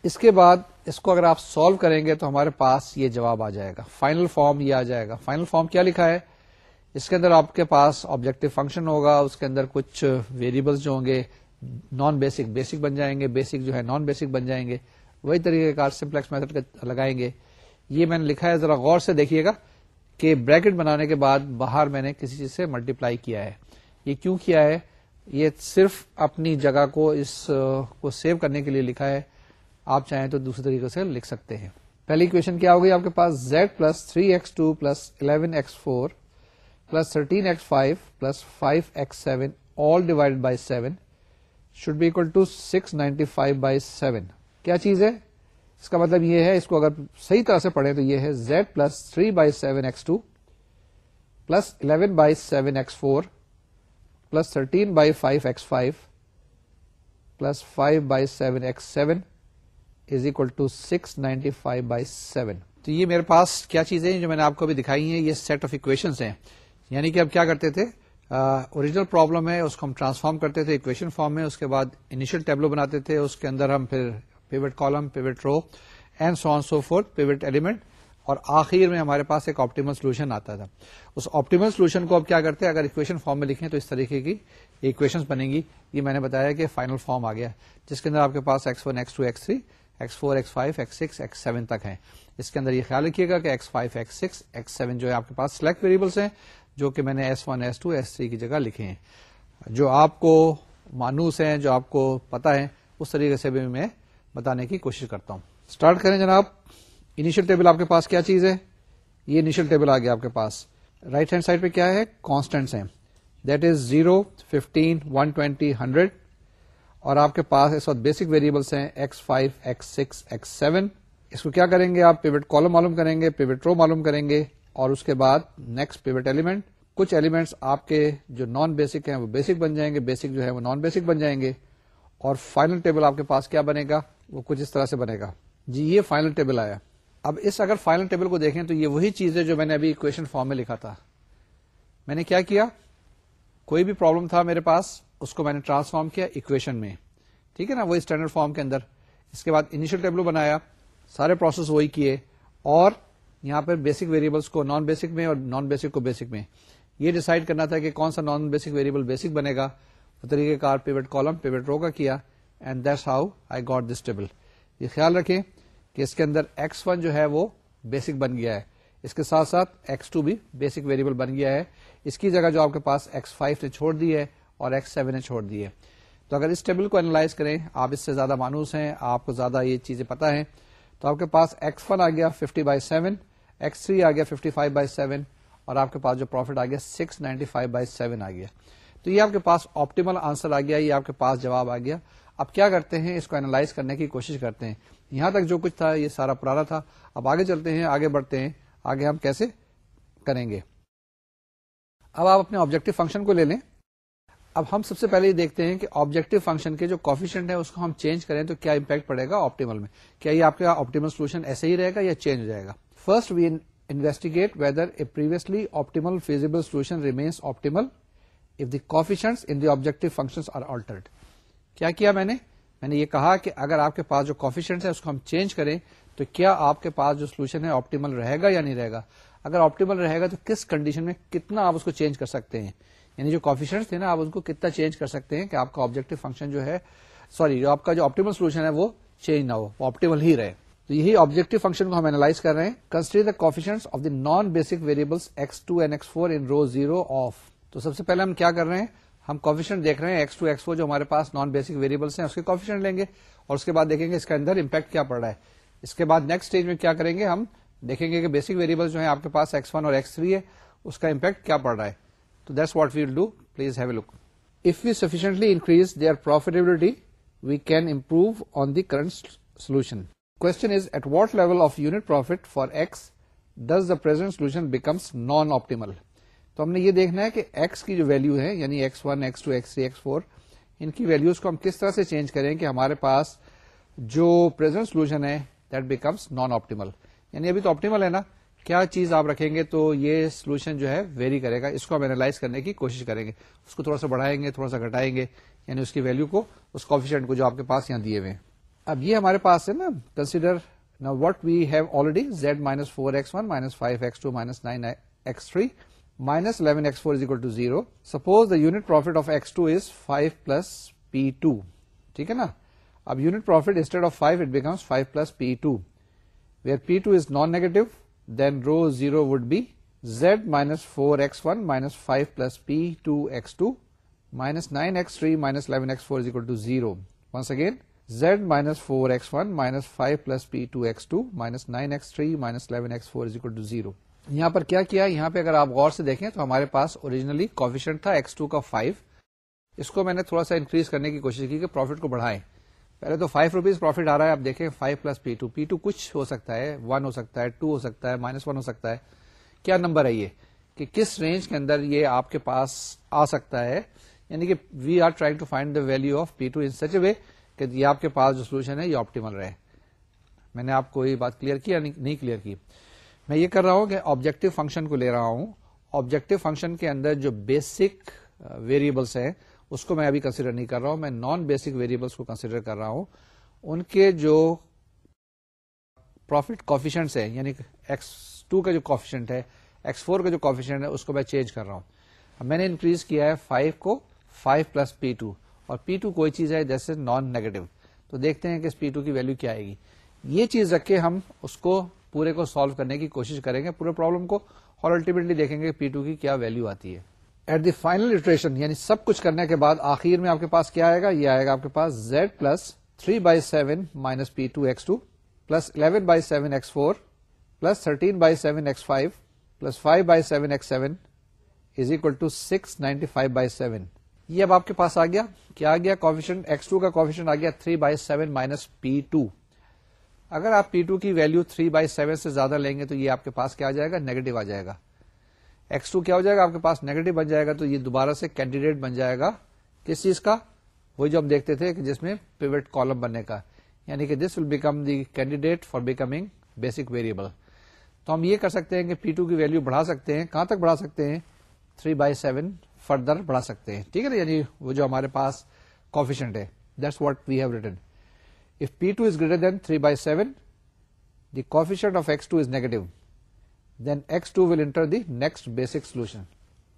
اس کے بعد اس کو اگر آپ سالو کریں گے تو ہمارے پاس یہ جواب آ جائے گا۔ فائنل فارم یہ آ جائے گا۔ فائنل فارم کیا لکھا ہے؟ اس کے اندر آپ کے پاس آبجیکٹو فنکشن ہوگا، اس کے اندر کچھ ویریبلس جو ہوں گے نان بیسک بیسک بن جائیں گے بیسک جو ہے نان بیسک بن جائیں گے۔ وہی طریقے کا سمپلیکس میتھڈ لگائیں گے۔ یہ میں نے لکھا ہے، ذرا غور سے دیکھیے گا کہ بریکٹ بنانے کے بعد باہر میں نے کسی چیز سے ملٹیپلائی کیا ہے۔ یہ کیوں کیا ہے؟ یہ صرف اپنی جگہ کو اس کو سیو کرنے کے لیے لکھا ہے۔ آپ چاہیں تو دوسرے طریقے سے لکھ سکتے ہیں۔ پہلی اکویشن کیا ہوگی آپ کے پاس؟ Z plus three x two plus eleven x four plus thirteen x five plus five x seven all divide by seven should be equal to six ninety five by seven کیا چیز ہے؟ اس کا مطلب یہ ہے اس کو اگر صحیح طرح سے پڑھیں تو یہ ہے z plus three by seven x two plus eleven by seven x four plus thirteen by five x five plus five by seven x seven is equal to six ninety five by seven تو یہ میرے پاس کیا چیزیں جو میں نے آپ کو بھی دکھائی ہیں؟ یہ سیٹ آف اکویشن ہیں۔ یعنی کہ اب کیا کرتے تھے؟ اوریجنل پرابلم ہے، اس کو ہم ٹرانسفارم کرتے تھے اکویشن فارم میں، اس کے بعد انیشل ٹیبلو بناتے تھے، اس کے اندر ہم پھر pivot column pivot row and so on so forth pivot element اور آخر میں ہمارے پاس ایک آپٹیمل سولوشن آتا تھا۔ اس آپٹیمل سولوشن کو اب کیا کرتے ہیں؟ اگر اکویشن فارم میں لکھیں تو اس طریقے کی اکویشن بنے گی۔ یہ میں نے بتایا کہ فائنل فارم آ گیا۔ جس کے اندر آپ کے پاس x one x two x three x four x five x six x seven تک ہے اس کے اندر یہ خیال رکھیے گا کہ x five x six x seven جو ہے آپ کے پاس سلیکٹ ویریبلس ہیں، جو کہ میں نے s one s two s three کی جگہ لکھے ہیں۔ جو آپ کو مانوس ہیں، جو آپ کو پتا ہے اس طریقے سے بھی میں بتانے کی کوشش کرتا ہوں۔ اسٹارٹ کریں جناب۔ انیشل ٹیبل آپ کے پاس کیا چیز ہے؟ یہ انیشل ٹیبل آ گیا آپ کے پاس۔ رائٹ ہینڈ سائڈ پہ کیا ہے؟ کانسٹینٹس ہیں۔ That is zero fifteen one twenty hundred اور آپ کے پاس اس وقت بیسک ویریبلس ہیں۔ X five x six x seven اس کو کیا کریں گے آپ؟ پیوٹ کالم معلوم کریں گے پیوٹ رو معلوم کریں گے۔ اور اس کے بعد نیکسٹ پیوٹ ایلیمنٹ کچھ ایلیمنٹس آپ کے جو نان بیسک ہیں وہ بیسک بن جائیں گے۔ بیسک جو ہے وہ نان بیسک بن جائیں گے۔ اور فائنل ٹیبل آپ کے پاس کیا بنے گا؟ وہ کچھ اس طرح سے بنے گا۔ جی یہ فائنل ٹیبل آیا۔ اب اس اگر فائنل ٹیبل کو دیکھیں تو یہ وہی چیز ہے جو میں نے ابھی اکویشن فارم میں لکھا تھا۔ میں نے کیا کیا؟ کوئی بھی پرابلم تھا میرے پاس، اس کو میں نے ٹرانسفارم کیا اکویشن میں۔ ٹھیک ہے نا؟ وہی اسٹینڈرڈ فارم کے اندر۔ اس کے بعد انیشل ٹیبلو بنایا۔ سارے پروسیس وہی کیے۔ اور یہاں پر بیسک ویریبلس کو نان بیسک میں اور نان بیسک کو بیسک میں۔ یہ ڈیسائڈ کرنا تھا کہ کون سا نان بیسک ویریبل بیسک بنے گا۔ وہ طریقے کار پیوٹ کالم پیوٹ رو کا کیا۔ And that's how I got this table یہ خیال رکھیں کہ اس کے اندر ایکس ون جو ہے وہ بیسک بن گیا ہے۔ اس کے ساتھ ساتھ ایکس ٹو بھی بیسک ویریبل بن گیا ہے۔ اس کی جگہ جو آپ کے پاس ایکس فائیو نے چھوڑ دی ہے اور ایکس سیون نے چھوڑ دی ہے۔ تو اگر اس ٹیبل کو اینالائز کریں، آپ اس سے زیادہ مانوس ہیں، آپ کو زیادہ یہ چیزیں پتا ہیں۔ تو آپ کے پاس ایکس ون آ گیا fifty by seven x three آ گیا ففٹی فائیو بائی سیون اور آپ کے پاس جو پروفٹ آ گیا six ninety five by seven آ گیا۔ تو یہ آپ کے پاس آپٹیمل آنسر آ گیا، یہ آپ کے پاس جواب آ گیا۔ اب کیا کرتے ہیں؟ اس کو اینالائز کرنے کی کوشش کرتے ہیں۔ یہاں تک جو کچھ تھا، یہ سارا پرانا تھا۔ اب آگے چلتے ہیں، آگے بڑھتے ہیں۔ آگے ہم کیسے کریں گے؟ اب آپ اپنے آبجیکٹو فنکشن کو لے لیں۔ اب ہم سب سے پہلے یہ دیکھتے ہیں کہ آبجیکٹو فنکشن کے جو کافیشنٹ ہے، اس کو ہم چینج کریں تو کیا امپیکٹ پڑے گا آپٹیمل میں؟ کیا یہ آپ کا آپٹیمل سولوشن ایسے ہی رہے گا یا چینج ہو جائے گا؟ First we investigate whether a previously optimal feasible solution remains optimal if the coefficient in the objective function are altered کیا کیا میں نے؟ میں نے یہ کہا کہ اگر آپ کے پاس جو کافیشنٹ ہے اس کو ہم چینج کریں، تو کیا آپ کے پاس جو سولوشن ہے آپٹیمل رہے گا یا نہیں رہے گا؟ اگر آپٹیمل رہے گا، تو کس کنڈیشن میں کتنا آپ اس کو چینج کر سکتے ہیں؟ یعنی جو کافیشنٹ تھے نا، آپ ان کو کتنا چینج کر سکتے ہیں کہ آپ کا آبجیکٹو فنکشن جو ہے سوری جو آپ کا جو آپٹیمل سولوشن ہے، وہ چینج نہ ہو، وہ آپٹیمل ہی رہے۔ تو یہی آبجیکٹو فنکشن کو ہم اینالائز کر رہے ہیں۔ Consider the coefficient of the non basic variables x two and x four in row zero of تو سب سے پہلے ہم کیا کر رہے ہیں؟ ہم کافیشنٹ دیکھ رہے ہیں ایکس ٹو ایکس فور جو ہمارے پاس نان بیسک ویریبلس ہیں، اس کے کافیشنٹ لیں گے اور اس کے بعد دیکھیں گے اس کے اندر امپیکٹ کیا پڑ رہا ہے۔ اس کے بعد نیکسٹ اسٹیج میں کیا کریں گے ہم؟ دیکھیں گے کہ بیسک ویریبل جو ہے آپ کے پاس ایکس ون اور ایکس تھری ہے، اس کا امپیکٹ کیا پڑ رہا ہے۔ تو that's what we'll do please have a look if you sufficiently increase their profitability we can improve on the current solution question is at what level of unit profit for x does the present solution becomes non optimal تو ہم نے یہ دیکھنا ہے کہ x کی جو value ہے یعنی x one x two x three x four ان کی ویلوز کو ہم کس طرح سے چینج کریں کہ ہمارے پاس جو پرزینٹ سولوشن ہے دیٹ بیکمس نان آپٹیمل یعنی ابھی تو آپٹیمل ہے نا؟ کیا چیز آپ رکھیں گے تو یہ سولوشن جو ہے ویری کرے گا۔ اس کو ہم اینالائز کرنے کی کوشش کریں گے۔ اس کو تھوڑا سا بڑھائیں گے، تھوڑا سا گھٹائیں گے یعنی اس کی ویلو کو، اس کوفیشنٹ کو جو آپ کے پاس یہاں دیے ہوئے اب یہ ہمارے پاس ہے نا؟ کنسیڈر نا what we have already z minus four x one minus five x two minus nine x three minus eleven x four is equal to zero suppose the unit profit of x two is five plus p two ٹھیک ہے نا؟ اب unit profit instead of five it becomes five plus p two where p two is non negative then row zero would be z minus four x one minus five plus p two x two minus nine x three minus eleven x four is equal to zero once again z minus four x one minus five plus p two x two minus nine x three minus eleven x four is equal to zero یہاں پر کیا کیا یہاں پہ اگر آپ غور سے دیکھیں تو ہمارے پاس اوریجنلی کوفیشنٹ تھا ایکس ٹو کا فائیو اس کو میں نے تھوڑا سا انکریز کرنے کی کوشش کی کہ پروفٹ کو بڑھائیں۔ پہلے تو فائیو روپیز پروفٹ آ رہا ہے آپ دیکھیں five plus p two p two کچھ ہو سکتا ہے ون ہو سکتا ہے ٹو ہو سکتا ہے مائنس ون ہو سکتا ہے۔ کیا نمبر ہے یہ؟ کہ کس رینج کے اندر یہ آپ کے پاس آ سکتا ہے؟ یعنی کہ we are trying to find the value of p two in such a way کہ یہ آپ کے پاس جو سولوشن ہے یہ آپٹیمل رہے۔ میں نے آپ کو یہ بات کلیئر کی یا نہیں کلیئر کی؟ میں یہ کر رہا ہوں کہ آبجیکٹو فنکشن کو لے رہا ہوں۔ آبجیکٹو فنکشن کے اندر جو بیسک ویریبلس uh, ہیں، اس کو میں ابھی کنسیڈر نہیں کر رہا ہوں۔ میں نان بیسک ویریبلس کو کنسیڈر کر رہا ہوں۔ ان کے جو پروفٹ کوفیشنٹس ہیں یعنی ایکس ٹو کا جو کوفیشنٹ ہے ایکس فور کا جو کوفیشنٹ ہے، اس کو میں چینج کر رہا ہوں۔ میں نے انکریز کیا ہے فائیو کو فائیو پلس پی ٹو اور پی ٹو کوئی چیز ہے جیسے نان نیگیٹو تو دیکھتے ہیں کہ اس پی ٹو کی ویلو کیا آئے گی۔ یہ چیز رکھ کے ہم اس کو پورے کو سالو کرنے کی کوشش کریں گے، پورے پرابلم کو، اور الٹیمیٹلی دیکھیں گے پی ٹو کی کیا ویلو آتی ہے۔ ایٹ دی فائنل لٹریشن یعنی سب کچھ کرنے کے بعد آخر میں آپ کے پاس کیا آئے گا؟ یہ آئے گا آپ کے پاز z plus three by seven minus p two x two plus eleven by seven x four plus thirteen by seven x five plus five by seven x seven is equal to six ninety five by seven یہ اب آپ کے پاس آ گیا۔ کیا آ گیا؟ Coefficient x two کا coefficient آ گیا three by seven minus p two اگر آپ پی ٹو کی ویلو تھری بائی سیون سے زیادہ لیں گے تو یہ آپ کے پاس کیا آ جائے گا؟ نیگیٹو آ جائے گا۔ ایکس ٹو کیا ہو جائے گا؟ آپ کے پاس نیگیٹو بن جائے گا تو یہ دوبارہ سے کینڈیڈیٹ بن جائے گا۔ کس چیز کا؟ وہی جو ہم دیکھتے تھے کہ جس میں پیوٹ کالم بننے کا۔ یعنی کہ this will become the candidate for becoming basic variable تو ہم یہ کر سکتے ہیں کہ پی ٹو کی ویلو بڑھا سکتے ہیں۔ کہاں تک بڑھا سکتے ہیں؟ تھری بائی سیون فردر بڑھا سکتے ہیں۔ ٹھیک ہے نا؟ یعنی وہ جو ہمارے پاس کوفیشنٹ ہے۔ That's what we have written if p two is greater than three by seven the coefficient of x two is negative then x two will enter the next basic solution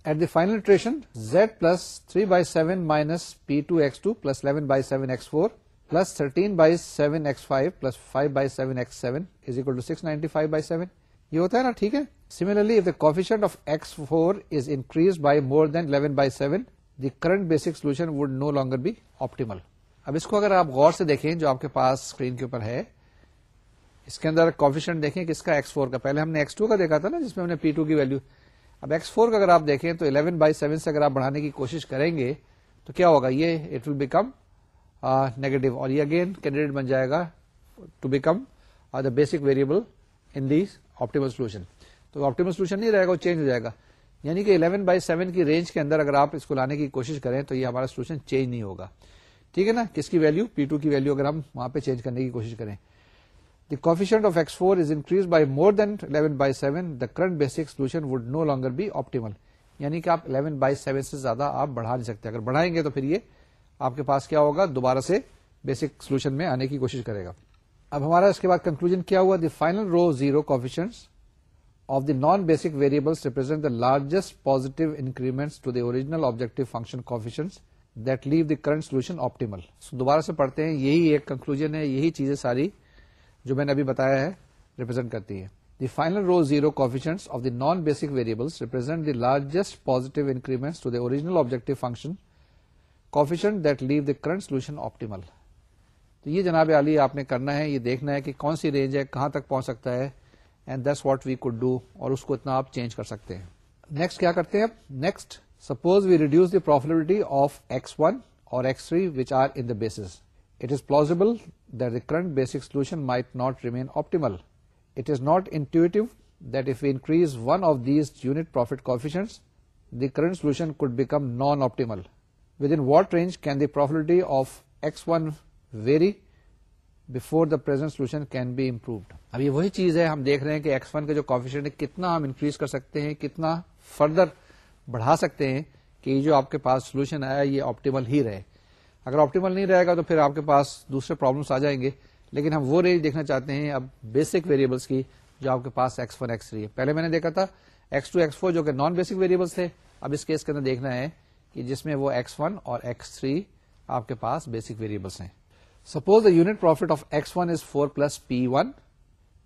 at the final iteration z plus three by seven minus p two x two plus eleven by seven x four plus thirteen by seven x five plus five by seven x seven is equal to six ninety five by seven یہ ہوتا ہے نا ٹھیک ہے similarly if the coefficient of x four is increase by more than eleven by seven the current basic solution would no longer be optimal اب اس کو اگر آپ غور سے دیکھیں جو آپ کے پاس اسکرین کے اوپر ہے، اس کے اندر کوفیشنٹ دیکھیں کس کا ایکس فور کا، پہلے ہم نے ایکس ٹو کا دیکھا تھا نا، جس میں ہم نے پی ٹو کی ویلو اب ایکس فور کا اگر آپ دیکھیں تو الیون بائی سیون سے اگر آپ بڑھانے کی کوشش کریں گے، تو کیا ہوگا؟ یہ اٹ ول بیکم نیگیٹو اور یہ اگین کینڈیڈیٹ بن جائے گا to become the basic variable in the optimal solution تو آپٹیمل سولوشن نہیں رہے گا، وہ چینج ہو جائے گا۔ یعنی کہ الیون بائی سیون کی رینج کے اندر اگر آپ اس کو لانے کی کوشش کریں تو یہ ہمارا سولوشن چینج نہیں ہوگا۔ ٹھیک ہے نا؟ کس کی ویلو پی ٹو کی ویلو اگر ہم وہاں پہ چینج کرنے کی کوشش کریں۔ The coefficient of x four is increase by more than eleven by seven the current basic solution would no longer be optimal یعنی کہ آپ الیون بائی سیون سے زیادہ آپ بڑھا نہیں سکتے۔ اگر بڑھائیں گے تو پھر یہ آپ کے پاس کیا ہوگا؟ دوبارہ سے بیسک سولوشن میں آنے کی کوشش کرے گا۔ اب ہمارا اس کے بعد کنکلوژ کیا ہوا؟ The final row zero coefficient of the non basic variables represent the largest positive increment to the original objective function coefficient that leave the current solution optimal دوبارہ سے پڑھتے ہیں، یہی ایک کنکلوژ ہے، یہی چیزیں ساری جو میں نے ابھی بتایا ہے ریپرزینٹ کرتی ہے the final row zero coefficient of the non basic variables represent the largest positive increment to the original objective function coefficient that leave the current solution optimal تو یہ جناب علی، آپ نے کرنا ہے، یہ دیکھنا ہے کہ کون سی رینج ہے، کہاں تک پہنچ سکتا ہے and this what we could do اور اس کو اتنا آپ چینج کر سکتے ہیں۔ نیکسٹ کیا کرتے ہیں next suppose we reduce the profitability of x one اور x three which are in the bases it is plausible that the current basic solution might not remain optimal it is not intuitive that if increase one of these unit profit coefficients the current solution could become non optimal within what range can the profitability of x one vary before the present solution can be improved اب یہ وہی چیز ہے ہم دیکھ رہے ہیں کہ ایکس ون کا جو ہے کتنا ہم انکریز کر سکتے ہیں کتنا فردر بڑھا سکتے ہیں کہ یہ جو آپ کے پاس سولوشن آیا یہ آپٹیمل ہی رہے۔ اگر آپٹیمل نہیں رہے گا تو پھر آپ کے پاس دوسرے پرابلمس آ جائیں گے۔ لیکن ہم وہ رینج دیکھنا چاہتے ہیں اب بیسک ویریبلس کی جو آپ کے پاس ایکس ون ایکس تھری ہے۔ پہلے میں نے دیکھا تھا ایکس ٹو ایکس فور جو کہ نان بیسک ویریبلس تھے۔ اب اس کیس کے اندر دیکھنا ہے کہ جس میں وہ ایکس ون اور ایکس تھری آپ کے پاس بیسک ویریبلس ہیں۔ Suppose the unit profit of x one is four plus p one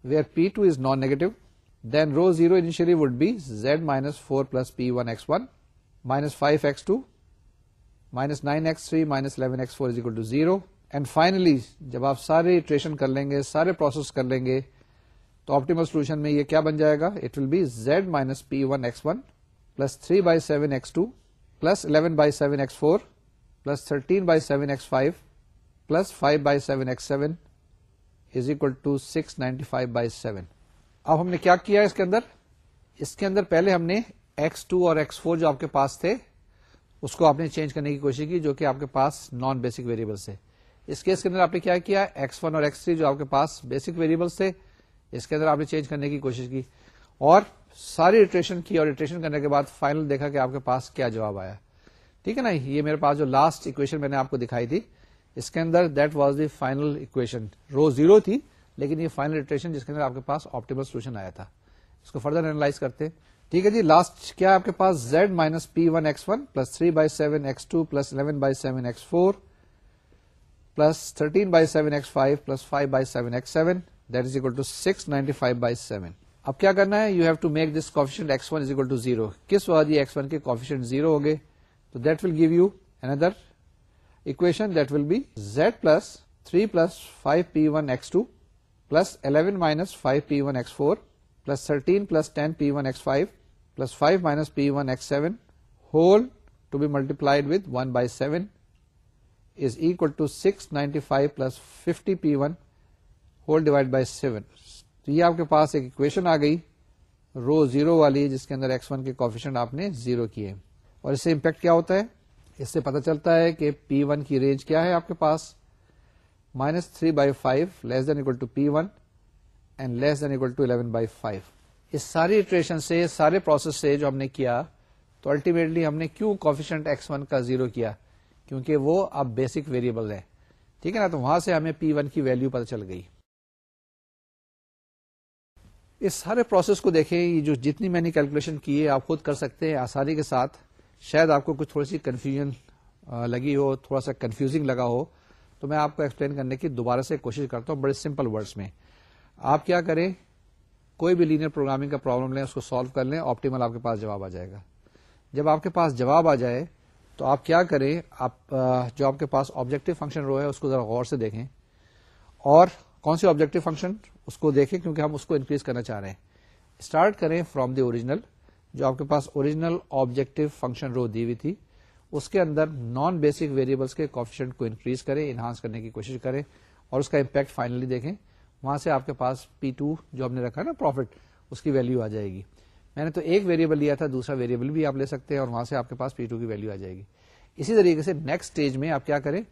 where p two is non negative then row zero initially would be z minus four plus p one x one minus five x two minus nine x three minus eleven x four is equal to zero and finally جب آپ سارے ٹریشن کر لیں گے سارے process کر لیں گے تو آپٹیمل سولوشن میں یہ کیا بن جائے گا it will be z minus p one x one plus three by seven x two plus eleven by seven x four plus thirteen by seven x five plus five by seven x seven is equal to six ninety five by seven اب ہم نے کیا کیا اس کے اندر؟ اس کے اندر پہلے ہم نے ایکس ٹو اور ایکس فور جو آپ کے پاس تھے، اس کو آپ نے چینج کرنے کی کوشش کی جو کہ آپ کے پاس نان بیسک ویریبلس ہے اس کیس کے اندر آپ نے کیا کیا؟ ایکس ون اور ایکس تھری جو آپ کے پاس بیسک ویریبلس تھے، اس کے اندر آپ نے چینج کرنے کی کوشش کی۔ اور ساری ریٹریشن کی اور ریٹریشن کرنے کے بعد فائنل دیکھا کہ آپ کے پاس کیا جواب آیا۔ ٹھیک ہے نا؟ یہ میرے پاس جو لاسٹ اکویشن میں نے آپ کو دکھائی تھی، اس کے اندر that was the final equation row zero تھی لیکن یہ فائنل ریٹریشن جس کے اندر آپ کے پاس آپٹیبل سولوشن آیا تھا۔ اس کو فردر اینالائز کرتے ٹھیک ہے جی لاسٹ کیا آپ کے پاس؟ Z minus p one x one plus three by seven x two plus eleven by seven x four plus thirteen by seven x five plus five by seven x seven that is equal to six ninety five by seven اب کیا کرنا ہے؟ You have to make this coefficient x one is equal to zero کس وجہ x one کے coefficient zero ہو گئے تو that will give you another equation that will be z plus three plus five p one x two plus eleven minus five p one x four plus thirteen plus ten p one x five plus five minus p one x seven whole to be multiplied with one by seven is equal to six ninety five plus fifty p one whole divided by seven تو یہ آپ کے پاس ایک equation آ گئی رو zero والی جس کے اندر ایکس ون کے کوفیشن آپ نے زیرو کیے. اور اس سے امپیکٹ کیا ہوتا ہے؟ اس سے پتا چلتا ہے کہ پی ون کی رینج کیا ہے آپ کے پاس. Minus three by five less than equal to P one and less than equal to eleven by five اس ساری اٹریشن سے، سارے پروسیس سے جو ہم نے کیا، تو الٹیمیٹلی ہم نے کیوں کوفیشنٹ ایکس ون کا زیرو کیا؟ کیونکہ وہ اب بیسک ویریبل ہے۔ ٹھیک ہے نا؟ تو وہاں سے ہمیں پی ون کی ویلو پتہ چل گئی۔ اس سارے پروسیس کو دیکھیں، یہ جو جتنی میں نے کیلکولیشن کی ہے، آپ خود کر سکتے ہیں آسانی کے ساتھ۔ شاید آپ کو کچھ تھوڑی سی کنفیوژن لگی ہو، تھوڑا سا کنفیوزنگ لگا ہو۔ تو میں آپ کو ایکسپلین کرنے کی دوبارہ سے کوشش کرتا ہوں بڑے سمپل ورڈس میں۔ آپ کیا کریں؟ کوئی بھی لینئر پروگرامنگ کا پرابلم لیں، اس کو سالو کر لیں آپٹیمل آپ کے پاس جواب آ جائے گا۔ جب آپ کے پاس جواب آ جائے، تو آپ کیا کریں؟ آپ جو آپ کے پاس آبجیکٹو فنکشن رو ہے، اس کو ذرا غور سے دیکھیں۔ اور کون سی آبجیکٹو فنکشن اس کو دیکھیں، کیونکہ ہم اس کو انکریز کرنا چاہ رہے ہیں۔ اسٹارٹ کریں فرام دی اوریجنل جو آپ کے پاس اوریجنل آبجیکٹو فنکشن رو دی ہوئی تھی۔ اس کے اندر نان بیسک ویریبلس کے کوفیشنٹ کو انکریز کریں انہانس کرنے کی کوشش کریں اور اس کا امپیکٹ فائنلی دیکھیں۔ وہاں سے آپ کے پاس پی ٹو جو ہم نے رکھا نا پروفٹ اس کی ویلو آ جائے گی۔ میں نے تو ایک ویریبل لیا تھا، دوسرا ویریبل بھی آپ لے سکتے ہیں اور وہاں سے آپ کے پاس پی ٹو کی ویلو آ جائے گی۔ اسی طریقے سے نیکسٹ اسٹیج میں آپ کیا کریں؟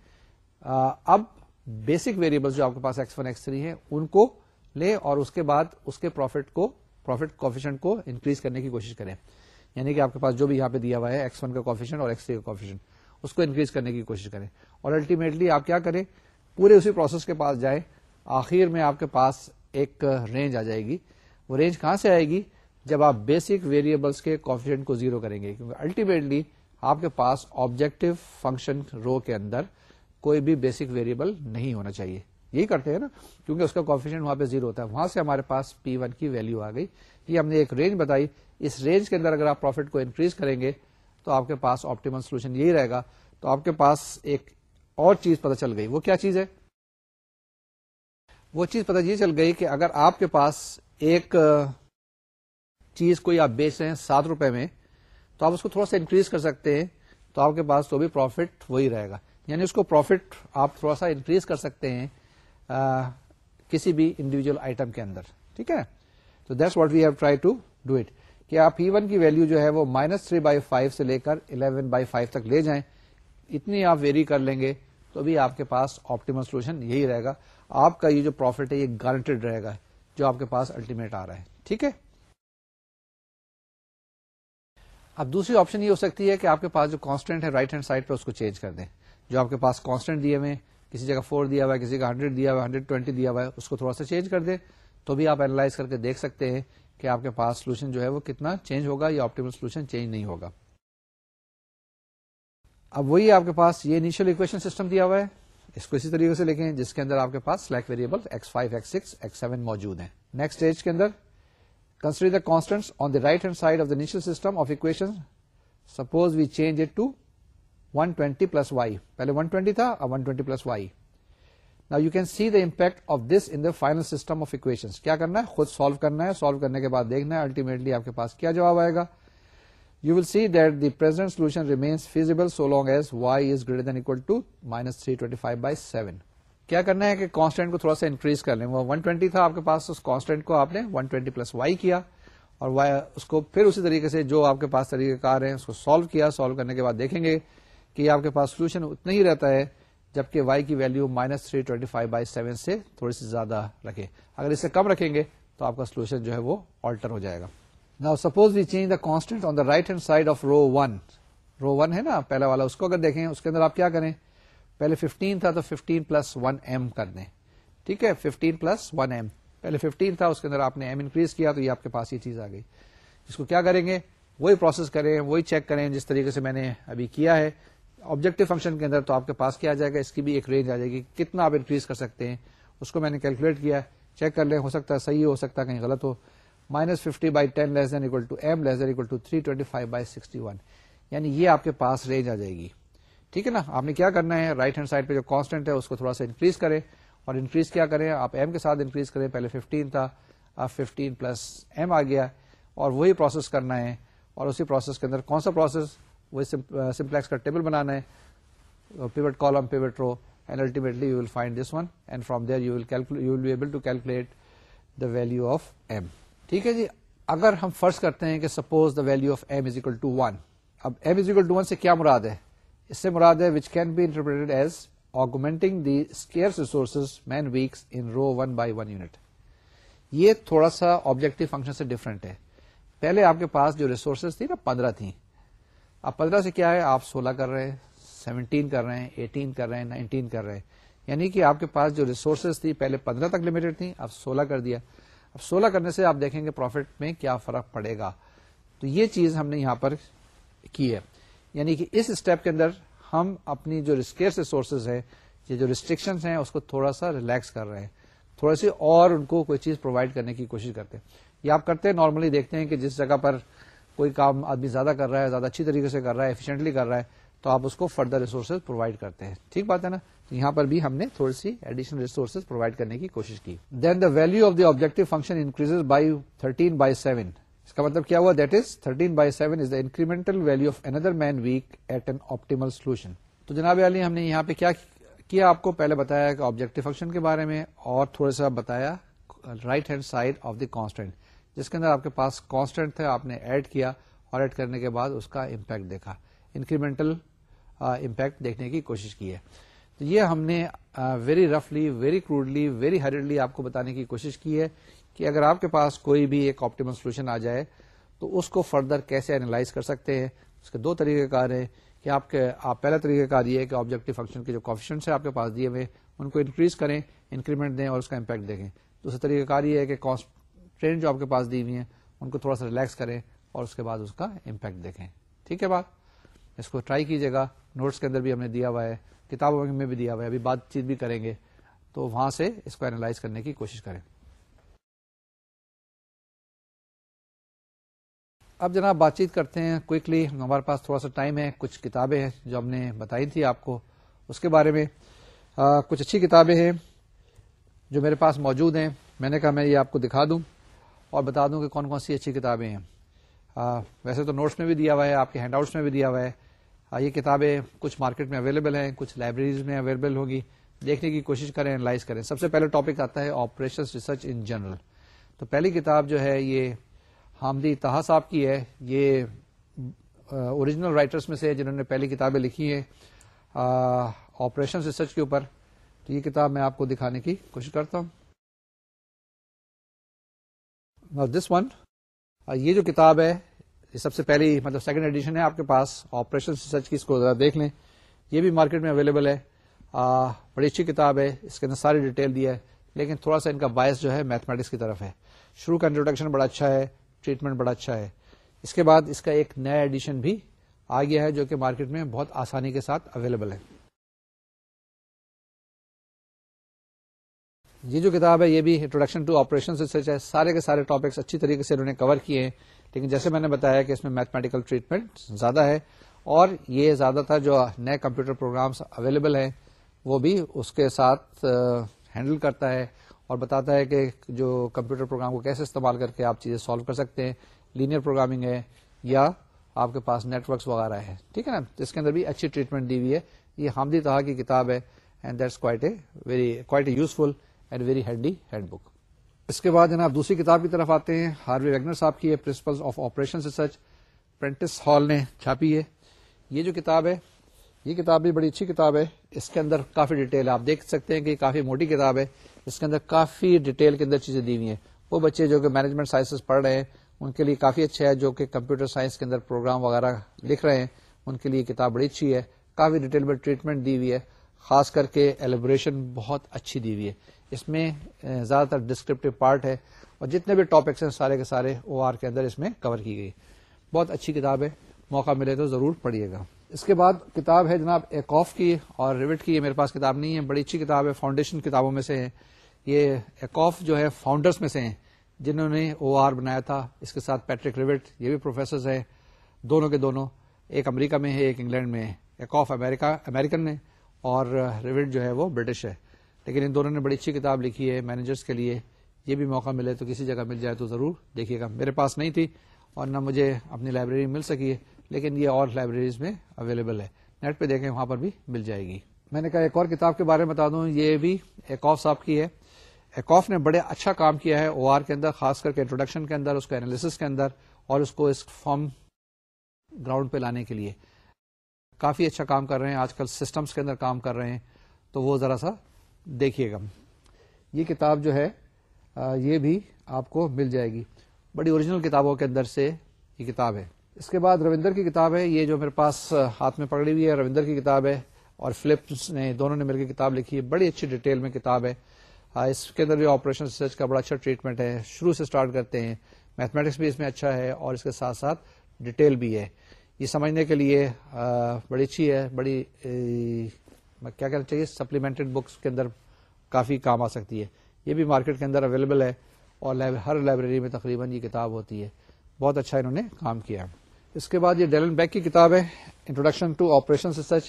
اب بیسک ویریبل جو آپ کے پاس ایکس ون ایکس تھری ہے ان کو لے اور اس کے بعد اس کے پروفٹ کو پروفٹ کوفیشنٹ کو انکریز کرنے کی کوشش کریں۔ یعنی کہ آپ کے پاس جو بھی یہاں پہ دیا ہوا ہے ایکس ون کا کوفیشن اور ایکس تھری کا کوفیشن اس کو انکریز کرنے کی کوشش کریں۔ اور الٹیمیٹلی آپ کیا کریں، پورے اسی پروسیس کے پاس جائیں۔ آخر میں آپ کے پاس ایک رینج آ جائے گی۔ وہ رینج کہاں سے آئے گی؟ جب آپ بیسک ویریبلس کے کوفیشنٹ کو زیرو کریں گے۔ کیونکہ الٹیمیٹلی آپ کے پاس آبجیکٹو فنکشن رو کے اندر کوئی بھی بیسک ویریبل نہیں ہونا چاہیے۔ یہی کرتے ہیں نا، کیونکہ اس کا کوفیشنٹ وہاں پہ زیرو ہوتا ہے۔ وہاں سے ہمارے پاس پی ون کی ویلو آ گئی۔ یہ ہم نے ایک رینج بتائی اس رینج کے اندر اگر آپ پروفٹ کو انکریز کریں گے تو آپ کے پاس آپٹیمل سولوشن یہی رہے گا۔ تو آپ کے پاس ایک اور چیز پتہ چل گئی۔ وہ کیا چیز ہے؟ وہ چیز پتہ یہ چل گئی کہ اگر آپ کے پاس ایک چیز کوئی آپ بیچ رہے ہیں سات روپے میں تو آپ اس کو تھوڑا سا انکریز کر سکتے ہیں تو آپ کے پاس تو بھی پروفٹ وہی رہے گا۔ یعنی اس کو پروفٹ آپ تھوڑا سا انکریز کر سکتے ہیں آ, کسی بھی انڈیویجل آئٹم کے اندر۔ ٹھیک ہے؟ تو that's what we have try to do it کہ آپ ای ون کی ویلو جو ہے وہ مائنس تھری بائی فائیو سے لے کر الیون بائی فائیو تک لے جائیں۔ اتنی آپ ویری کر لیں گے تو بھی آپ کے پاس آپٹیمل سولوشن یہی رہے گا۔ آپ کا یہ جو پروفٹ ہے یہ گارنٹیڈ رہے گا جو آپ کے پاس الٹیمیٹ آ رہا ہے۔ ٹھیک ہے؟ اب دوسری آپشن یہ ہو سکتی ہے کہ آپ کے پاس جو کانسٹینٹ ہے رائٹ ہینڈ سائڈ پہ اس کو چینج کر دیں۔ جو آپ کے پاس کانسٹینٹ دیے ہوئے کسی جگہ فور دیا ہوا ہے، کسی کا ہنڈریڈ دیا ہوا ہے ہنڈریڈ ٹوینٹی دیا ہوا ہے، اس کو تھوڑا سا چینج کر دیں۔ تو بھی آپ اینالائز کر کے دیکھ سکتے ہیں کہ آپ کے پاس سولوشن جو ہے وہ کتنا چینج ہوگا یا آپٹیمل سولوشن چینج نہیں ہوگا۔ اب وہی آپ کے پاس یہ انیشیل اکویشن سسٹم دیا ہوا ہے۔ اس کو اسی طریقے سے لکھیں جس کے اندر آپ کے پاس select variable X five X six X seven موجود ہیں۔ نیکسٹ اسٹیج کے اندر consider the constant on the right hand side of the initial system of equation suppose we change it to one twenty plus Y پہلے one twenty تھا، اب one twenty plus Y نا you can see the impact of this in the final system of equation کیا کرنا ہے خود solve کرنا ہے سالو کرنے کے بعد دیکھنا ہے الٹیمیٹلی آپ کے پاس کیا جواب آئے گا you will see that the present solution remains feasible so long as Y is greater than equal to minus three twenty five by seven کیا کرنا ہے کہ کانسٹینٹ کو تھوڑا سا انکریز کر لیں وہ ون ٹوینٹی تھا آپ کے پاس اس کانسٹینٹ کو آپ نے ون ٹوینٹی پلس وائی کیا اور اس کو پھر اسی طریقے سے جو آپ کے پاس طریقہ کار ہے اس کو سالو کیا. سالو کرنے کے بعد دیکھیں گے کہ آپ کے پاس سولوشن اتنا ہی رہتا ہے جبکہ وائی کی value minus three twenty five by seven سے تھوڑی سی زیادہ رکھے اگر اسے کم رکھیں گے تو آپ کا سولوشن جو ہے وہ آلٹر ہو جائے گا۔ نا suppose we change the constant on the right hand side of row one row one ہے نا، پہلا والا، اس کو اگر دیکھیں، اس کے اندر آپ کیا کریں؟ پہلے ففٹین تھا تو ففٹین پلس ون ایم کر دیں۔ ٹھیک ہے ففٹین پلس ون ایم پہلے ففٹین تھا، اس کے اندر آپ نے ایم انکریز کیا تو یہ آپ کے پاس یہ چیز آ گئی۔ اس کو کیا کریں گے؟ وہی پروسیس کریں، وہی چیک کریں، جس طریقے سے میں نے ابھی کیا ہے۔ آبجیکٹو فنکشن کے اندر تو آپ کے پاس کیا جائے گا، اس کی بھی ایک رینج آ جائے گی، کتنا آپ انکریز کر سکتے ہیں، اس کو میں نے کیلکولیٹ کیا چیک کر لیں، ہو سکتا ہے صحیح ہو سکتا ہے کہیں غلط ہو minus fifty by ten less than equal to M less than equal to three twenty five by sixty one یعنی یہ آپ کے پاس رینج آ جائے گی۔ ٹھیک ہے نا؟ آپ نے کیا کرنا ہے؟ رائٹ ہینڈ سائڈ پہ جو کانسٹنٹ ہے، اس کو تھوڑا سا انکریز کریں۔ اور انکریز کیا کریں؟ آپ ایم کے ساتھ انکریز کریں۔ پہلے ففٹین تھا، اب ففٹین پلس ایم آ گیا۔ اور وہی پروسیس کرنا ہے۔ اور اسی پروسیس کے اندر کون سا پروسیس وہی سمپلیکس کا ٹیبل بنانا ہے. pivot column, pivot row, and ultimately you will find this one, and from there you will be able to calculate the value of m. ٹھیک ہے جی؟ اگر ہم فرض کرتے ہیں کہ suppose the value of M is equal to one اب M is equal to one سے کیا مراد ہے؟ اس سے مراد ہے which can be interpreted as augmenting the scarce resources man weeks in row one by one unit یہ تھوڑا سا آبجیکٹو فنکشن سے ڈفرنٹ ہے. پہلے آپ کے پاس جو ریسورسز تھی نا پندرہ تھیں. اب پندرہ سے کیا ہے؟ آپ سولہ کر رہے ہیں، سیونٹین کر رہے ہیں، ایٹین کر رہے ہیں، نائنٹین کر رہے ہیں۔ یعنی کہ آپ کے پاس جو ریسورسز تھی، پہلے پندرہ تک لمیٹڈ تھی اب سولہ کر دیا۔ اب سولہ کرنے سے آپ دیکھیں گے پروفٹ میں کیا فرق پڑے گا۔ تو یہ چیز ہم نے یہاں پر کی ہے۔ یعنی کہ اس اسٹیپ کے اندر ہم اپنی جو ریسکیئر ریسورسز ہے یہ جو ریسٹرکشن ہیں، اس کو تھوڑا سا ریلیکس کر رہے ہیں۔ تھوڑا سی اور ان کو کوئی چیز پرووائڈ کرنے کی کوشش کرتے ہیں۔ یہ آپ کرتے ہیں نارملی دیکھتے ہیں کہ جس جگہ پر کوئی کام آدمی زیادہ کر رہا ہے، زیادہ اچھی طریقے سے کر رہا ہے ایفیشینٹلی کر رہا ہے، تو آپ اس کو فردر ریسورسز پرووائڈ کرتے ہیں۔ ٹھیک بات ہے نا؟ یہاں پر بھی ہم نے تھوڑی سی ایڈیشنل ریسورسز پرووائڈ کرنے کی کوشش کی۔ Then the value of the objective function increase by thirteen by seven اس کا مطلب کیا ہوا؟ That is thirteen by seven is the incremental value of another man week at an optimal solution تو جناب علی ہم نے یہاں پہ کیا کیا آپ کو پہلے بتایا کہ آبجیکٹو فنکشن کے بارے میں اور تھوڑا سا بتایا right hand side of the constant جس کے اندر آپ کے پاس کانسٹینٹ تھا آپ نے ایڈ کیا اور ایڈ کرنے کے بعد اس کا امپیکٹ دیکھا۔ انکریمنٹل امپیکٹ دیکھنے کی کوشش کی ہے۔ تو یہ ہم نے ویری رفلی ویری کروڈلی ویری ہریڈلی آپ کو بتانے کی کوشش کی ہے کہ اگر آپ کے پاس کوئی بھی ایک آپٹیمل سولوشن آ جائے تو اس کو فردر کیسے اینالائز کر سکتے ہیں؟ اس کے دو طریقہ کار ہیں۔ کہ آپ کے، آپ پہلا طریقہ کار یہ ہے کہ آبجیکٹو فنکشن کے جو کوفیشنس آپ کے پاس دیے ہوئے ان کو انکریز کریں انکریمنٹ دیں اور اس کا امپیکٹ دیکھیں۔ دوسرا طریقہ کار یہ ہے کہ ٹرین جو آپ کے پاس دی ہوئی ہیں، ان کو تھوڑا سا ریلیکس کریں اور اس کے بعد اس کا امپیکٹ دیکھیں۔ ٹھیک ہے بات؟ اس کو ٹرائی کیجیے گا۔ نوٹس کے اندر بھی ہم نے دیا ہوا ہے، کتابوں میں بھی دیا ہوا ہے۔ ابھی بات چیت بھی کریں گے۔ تو وہاں سے اس کو اینالائز کرنے کی کوشش کریں۔ اب جناب بات چیت کرتے ہیں کوئکلی ہمارے پاس تھوڑا سا ٹائم ہے، کچھ کتابیں ہیں جو ہم نے بتائی تھی آپ کو۔ اس کے بارے میں کچھ اچھی کتابیں ہیں جو میرے پاس موجود ہیں۔ میں نے کہا میں یہ آپ کو دکھا دوں۔ اور بتا دوں کہ کون کون سی اچھی کتابیں ہیں۔ ویسے تو نوٹس میں بھی دیا ہوا ہے، آپ کے ہینڈ آؤٹس میں بھی دیا ہوا ہے۔ یہ کتابیں کچھ مارکیٹ میں اویلیبل ہیں، کچھ لائبریریز میں اویلیبل ہوگی۔ دیکھنے کی کوشش کریں، انالائز کریں۔ سب سے پہلے ٹاپک آتا ہے آپریشن ریسرچ ان جنرل۔ تو پہلی کتاب جو ہے، یہ حامدی تہا صاحب کی ہے۔ یہ اوریجنل رائٹرس میں سے جنہوں نے پہلی کتابیں لکھی ہیں آپریشن ریسرچ کے اوپر۔ تو یہ کتاب میں آپ کو دکھانے کی کوشش کرتا ہوں۔ دس ون uh, یہ جو کتاب ہے یہ سب سے پہلی مطلب سیکنڈ ایڈیشن ہے آپ کے پاس۔ آپریشن ریسرچ کی اس کو ذرا دیکھ لیں۔ یہ بھی مارکیٹ میں اویلیبل ہے۔ آ, بڑی اچھی کتاب ہے۔ اس کے اندر ساری ڈیٹیل دی ہے۔ لیکن تھوڑا سا ان کا باعث جو ہے میتھمیٹکس کی طرف ہے۔ شروع کا انٹروڈکشن بڑا اچھا ہے۔ ٹریٹمنٹ بڑا اچھا ہے۔ اس کے بعد اس کا ایک نیا ایڈیشن بھی آ گیا ہے جو کہ مارکیٹ میں بہت آسانی کے ساتھ اویلیبل ہے۔ یہ جو کتاب ہے، یہ بھی انٹروڈکشن ٹو آپریشن ریسرچ ہے سارے کے سارے ٹاپکس اچھی طریقے سے انہوں نے کور کیے ہیں۔ لیکن جیسے میں نے بتایا کہ اس میں میتھمیٹیکل ٹریٹمنٹ زیادہ ہے اور یہ زیادہ تر جو نئے کمپیوٹر پروگرامس اویلیبل ہیں، وہ بھی اس کے ساتھ ہینڈل کرتا ہے اور بتاتا ہے کہ جو کمپیوٹر پروگرام کو کیسے استعمال کر کے آپ چیزیں سالو کر سکتے ہیں۔ لینئر پروگرامنگ ہے یا آپ کے پاس نیٹ ورکس وغیرہ ہے ٹھیک ہے نا؟ جس کے اندر بھی اچھی ٹریٹمنٹ دی ہوئی ہے۔ یہ حامدی طرح کی کتاب ہے and that's quite a very quite a useful and very handy hand book اس کے بعد جناب دوسری کتاب کی طرف آتے ہیں۔ ہاروی ویگنر صاحب کی ہے principle of operation research Prentice Hall نے چھاپی ہے۔ یہ جو کتاب ہے، یہ کتاب بھی بڑی اچھی کتاب ہے۔ اس کے اندر کافی ڈیٹیل آپ دیکھ سکتے ہیں کہ کافی موٹی کتاب ہے۔ اس کے اندر کافی ڈیٹیل کے اندر چیزیں دی ہوئی ہیں۔ وہ بچے جو کہ مینجمنٹ سائنسز پڑھ رہے ہیں، ان کے لیے کافی اچھا ہے جو کہ کمپیوٹر سائنس کے اندر پروگرام وغیرہ لکھ رہے ہیں، ان کے لیے کتاب بڑی اچھی ہے۔ کافی ڈیٹیل میں ٹریٹمنٹ دی ہوئی ہے۔ خاص کر کے ایلیبریشن بہت اچھی دی ہوئی ہے۔ اس میں زیادہ تر ڈسکرپٹیو پارٹ ہے اور جتنے بھی ٹاپکس ہیں سارے کے سارے او آر کے اندر اس میں کور کی گئی۔ بہت اچھی کتاب ہے، موقع ملے تو ضرور پڑھیے گا۔ اس کے بعد کتاب ہے جناب ایک آف کی اور ریوٹ کی، یہ میرے پاس کتاب نہیں ہے، بڑی اچھی کتاب ہے فاؤنڈیشن کتابوں میں سے ہے۔ یہ ایک آف جو ہے فاؤنڈرس میں سے ہیں، جنہوں نے او آر بنایا تھا۔ اس کے ساتھ پیٹرک ریوٹ یہ بھی پروفیسر ہیں۔ دونوں کے دونوں، ایک امریکہ میں ہے، ایک انگلینڈ میں ہے۔ ایک آف امیرکا امیریکن نے اور ریوٹ جو ہے وہ برٹش ہے۔ لیکن ان دونوں نے بڑی اچھی کتاب لکھی ہے مینیجرس کے لیے۔ یہ بھی موقع ملے تو کسی جگہ مل جائے تو ضرور دیکھیے گا۔ میرے پاس نہیں تھی اور نہ مجھے اپنی لائبریری مل سکی ہے، لیکن یہ اور لائبریریز میں اویلیبل ہے۔ نیٹ پہ دیکھیں، وہاں پر بھی مل جائے گی۔ میں نے کہا ایک اور کتاب کے بارے میں بتا دوں، یہ بھی ایک آف صاحب کی ہے۔ ایک آف نے بڑے اچھا کام کیا ہے او آر کے اندر، خاص کر کے انٹروڈکشن کے اندر، اس کے انالیس کے اندر اور اس کو اس فارم گراؤنڈ پہ لانے کے لیے۔ کافی اچھا کام کر رہے ہیں، آج کل سسٹمس کے اندر کام کر رہے ہیں۔ تو وہ ذرا سا دیکھیے گا۔ یہ کتاب جو ہے یہ بھی آپ کو مل جائے گی۔ بڑی اوریجنل کتابوں کے اندر سے یہ کتاب ہے۔ اس کے بعد روندر کی کتاب ہے، یہ جو میرے پاس ہاتھ میں پکڑی ہوئی ہے روندر کی کتاب ہے اور فلپس نے، دونوں نے مل کے کتاب لکھی ہے۔ بڑی اچھی ڈیٹیل میں کتاب ہے۔ اس کے اندر بھی آپریشن ریسرچ کا بڑا اچھا ٹریٹمنٹ ہے۔ شروع سے اسٹارٹ کرتے ہیں۔ میتھمیٹکس بھی اس میں اچھا ہے اور اس کے ساتھ ساتھ ڈیٹیل بھی ہے۔ یہ سمجھنے کے لیے بڑی اچھی ہے، بڑی کیا کہنا چاہیے؟ سپلیمنٹڈ بکس کے اندر کافی کام آ سکتی ہے۔ یہ بھی مارکیٹ کے اندر اویلیبل ہے اور ہر لائبریری میں تقریباً یہ کتاب ہوتی ہے۔ بہت اچھا انہوں نے کام کیا۔ اس کے بعد یہ ڈیلن بیک کی کتاب ہے۔ انٹروڈکشن ٹو آپریشن ریسرچ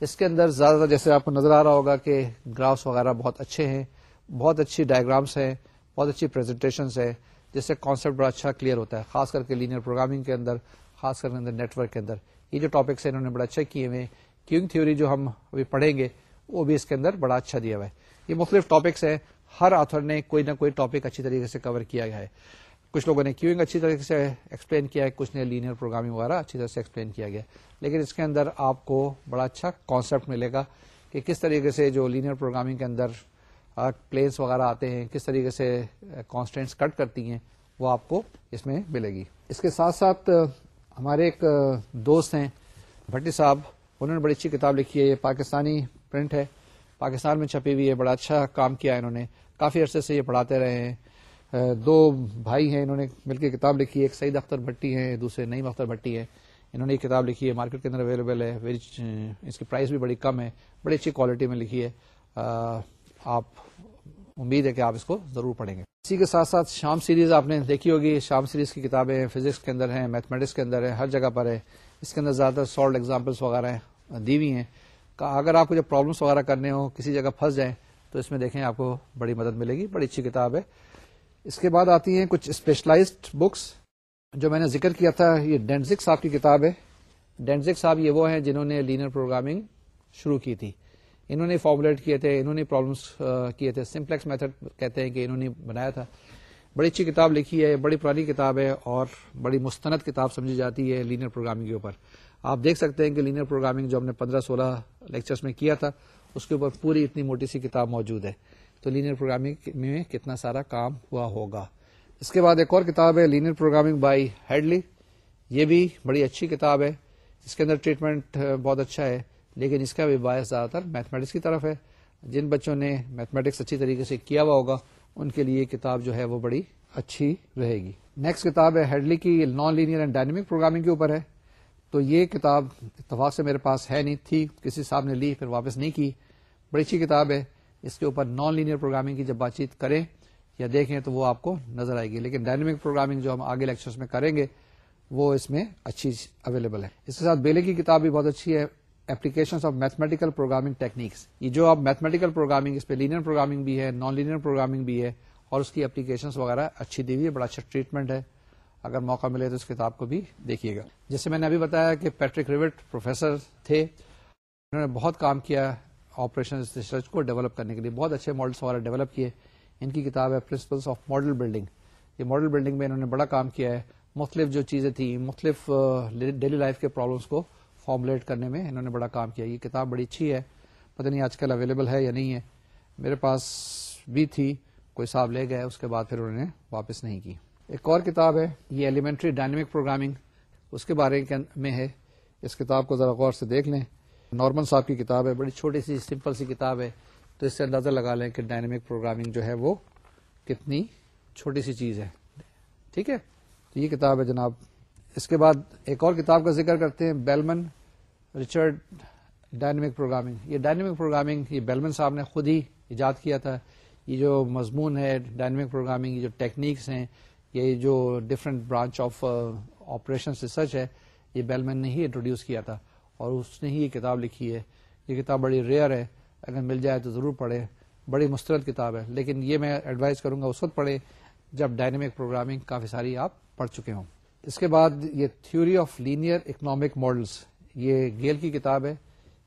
اس کے اندر زیادہ تر جیسے آپ کو نظر آ رہا ہوگا کہ گرافس وغیرہ بہت اچھے ہیں۔ بہت اچھی ڈائگرامس ہیں۔ بہت اچھی پریزنٹیشنس ہے جس سے کانسیپٹ بڑا اچھا کلیئر ہوتا ہے۔ خاص کر کے لینئر پروگرامنگ کے اندر، خاص کر کے اندر نیٹورک کے اندر۔ یہ جو ٹاپکس ہیں انہوں نے بڑا اچھا کیے ہوئے کیونگ تھیوری جو ہم ابھی پڑھیں گے، وہ بھی اس کے اندر بڑا اچھا دیا ہوا ہے۔ یہ مختلف ٹاپکس ہیں۔ ہر آتھر نے کوئی نہ کوئی ٹاپک اچھی طریقے سے کور کیا گیا ہے۔ کچھ لوگوں نے کیوئنگ اچھی طریقے سے ایکسپلین کیا ہے، کچھ نے لینئر پروگرامنگ وغیرہ اچھی طرح سے ایکسپلین کیا گیا۔ لیکن اس کے اندر آپ کو بڑا اچھا کانسیپٹ ملے گا کہ کس طریقے سے جو لینئر پروگرامنگ کے اندر پلینس وغیرہ آتے ہیں، کس طریقے سے کانسٹینٹس کٹ کرتی ہیں، وہ آپ کو اس میں ملے گی۔ اس کے ساتھ ساتھ ہمارے ایک دوست ہیں، بھٹی صاحب۔ انہوں نے بڑی اچھی کتاب لکھی ہے، یہ پاکستانی پرنٹ ہے۔ پاکستان میں چھپی ہوئی ہے بڑا اچھا کام کیا انہوں نے۔ کافی عرصے سے یہ پڑھاتے رہے ہیں۔ دو بھائی ہیں انہوں نے مل کے کتاب لکھی ہے، ایک سعید اختر بھٹی ہے دوسرے نعیم اختر بھٹی ہے انہوں نے یہ کتاب لکھی ہے، مارکیٹ کے اندر اویلیبل ہے اس کی پرائز بھی بڑی کم ہے۔ بڑی اچھی کوالٹی میں لکھی ہے۔ آپ امید ہے کہ آپ اس کو ضرور پڑھیں گے۔ اسی کے ساتھ ساتھ شام سیریز آپ نے دیکھی ہوگی۔ شام سیریز کی کتابیں فزکس کے اندر ہیں میتھمیٹکس کے اندر ہے ہر جگہ پر ہے اس کے اندر زیادہ تر سالڈ ایگزامپلس وغیرہ ہیں۔ دی ہوئی ہیں اگر آپ کو جب پرابلمس وغیرہ کرنے ہوں، کسی جگہ پھنس جائیں، تو اس میں دیکھیں آپ کو بڑی مدد ملے گی، بڑی اچھی کتاب ہے۔ اس کے بعد آتی ہیں کچھ اسپیشلائزڈ بکس جو میں نے ذکر کیا تھا، یہ ڈینزک صاحب کی کتاب ہے۔ ڈینزک صاحب یہ وہ ہیں جنہوں نے لینئر پروگرامنگ شروع کی تھی۔ انہوں نے فارمولیٹ کیے تھے، انہوں نے پرابلمس کیے تھے۔ سمپلیکس میتھڈ کہتے ہیں کہ انہوں نے بنایا تھا۔ بڑی اچھی کتاب لکھی ہے، بڑی پرانی کتاب ہے اور بڑی مستند کتاب سمجھی جاتی ہے لینئر پروگرامنگ کے اوپر۔ آپ دیکھ سکتے ہیں کہ لینئر پروگرامنگ جو ہم نے پندرہ سولہ لیکچرز میں کیا تھا، اس کے اوپر پوری اتنی موٹی سی کتاب موجود ہے۔ تو لینئر پروگرامنگ میں کتنا سارا کام ہوا ہوگا۔ اس کے بعد ایک اور کتاب ہے لینئر پروگرامنگ بائی ہیڈلی یہ بھی بڑی اچھی کتاب ہے۔ اس کے اندر ٹریٹمنٹ بہت اچھا ہے، لیکن اس کا بھی باعث زیادہ تر میتھمیٹکس کی طرف ہے۔ جن بچوں نے میتھمیٹکس اچھی طریقے سے کیا ہوا ہوگا، ان کے لیے کتاب جو ہے وہ بڑی اچھی رہے گی۔ نیکسٹ کتاب ہے ہیڈلی کی non linear and dynamic programming کے اوپر ہے۔ تو یہ کتاب اتفاق سے میرے پاس ہے نہیں، تھی، کسی صاحب نے لی، پھر واپس نہیں کی۔ بڑی اچھی کتاب ہے۔ اس کے اوپر نان لینئر پروگرامنگ کی جب بات چیت کریں یا دیکھیں تو وہ آپ کو نظر آئے گی۔ لیکن ڈائنمک پروگرامنگ جو ہم آگے لیکچرز میں کریں گے، وہ اس میں اچھی اویلیبل ہے۔ اس کے ساتھ بیلے کی کتاب بھی بہت اچھی ہے۔ Application of mathematical programming techniques یہ جو آپ میتھمیٹیکل پروگرامنگ اس پہ لینئر پروگرامنگ بھی ہے نان لینئر پروگرامنگ بھی ہے اور اس کی اپلیکیشن وغیرہ اچھی دی ہوئی ہے، بڑا اچھا ٹریٹمنٹ ہے۔ اگر موقع ملے تو اس کتاب کو بھی دیکھیے گا۔ جیسے میں نے ابھی بتایا کہ پیٹرک ریوٹ پروفیسر تھے، انہوں نے بہت کام کیا آپریشن ریسرچ کو ڈیولپ کرنے کے لیے۔ بہت اچھے ماڈلس وغیرہ ڈیولپ کیے۔ ان کی کتاب ہے پرنسپلس آف ماڈل بلڈنگ یہ ماڈل بلڈنگ میں انہوں نے بڑا کام کیا ہے۔ مختلف جو چیزیں تھیں، مختلف ڈیلی لائف کے پرابلمس کو فارمولیٹ کرنے میں انہوں نے بڑا کام کیا۔ یہ کتاب بڑی اچھی ہے۔ پتہ نہیں آج کل اویلیبل ہے یا نہیں ہے۔ میرے پاس بھی تھی، کوئی صاحب لے گئے، اس کے بعد پھر انہوں نے واپس نہیں کی۔ ایک اور کتاب ہے، یہ ایلیمنٹری ڈائنمک پروگرامنگ اس کے بارے میں ہے۔ اس کتاب کو ذرا غور سے دیکھ لیں۔ نارمل صاحب کی کتاب ہے، بڑی چھوٹی سی، سمپل سی کتاب ہے۔ تو اس سے اندازہ لگا لیں کہ ڈائنمک پروگرامنگ جو ہے وہ کتنی چھوٹی سی چیز ہے۔ ٹھیک ہے؟ تو یہ کتاب ہے جناب۔ اس کے بعد ایک اور کتاب کا ذکر کرتے ہیں بیلمن ریچرڈ ڈائنمک پروگرامنگ یہ ڈائنمک پروگرامنگ یہ بیلمن صاحب نے خود ہی ایجاد کیا تھا۔ یہ جو مضمون ہے ڈائنمک پروگرامنگ یہ جو ٹیکنیکس ہیں یہ جو different branch of operation research ہے، یہ بیلمن نے ہی انٹروڈیوس کیا تھا اور اس نے ہی یہ کتاب لکھی ہے۔ یہ کتاب بڑی ریئر ہے۔ اگر مل جائے تو ضرور پڑھے بڑی مسترد کتاب ہے۔ لیکن یہ میں ایڈوائز کروں گا اس وقت پڑھے جب ڈائنمک پروگرامنگ کافی ساری آپ پڑھ چکے ہوں۔ اس کے بعد یہ theory of linear economic models یہ گیل کی کتاب ہے۔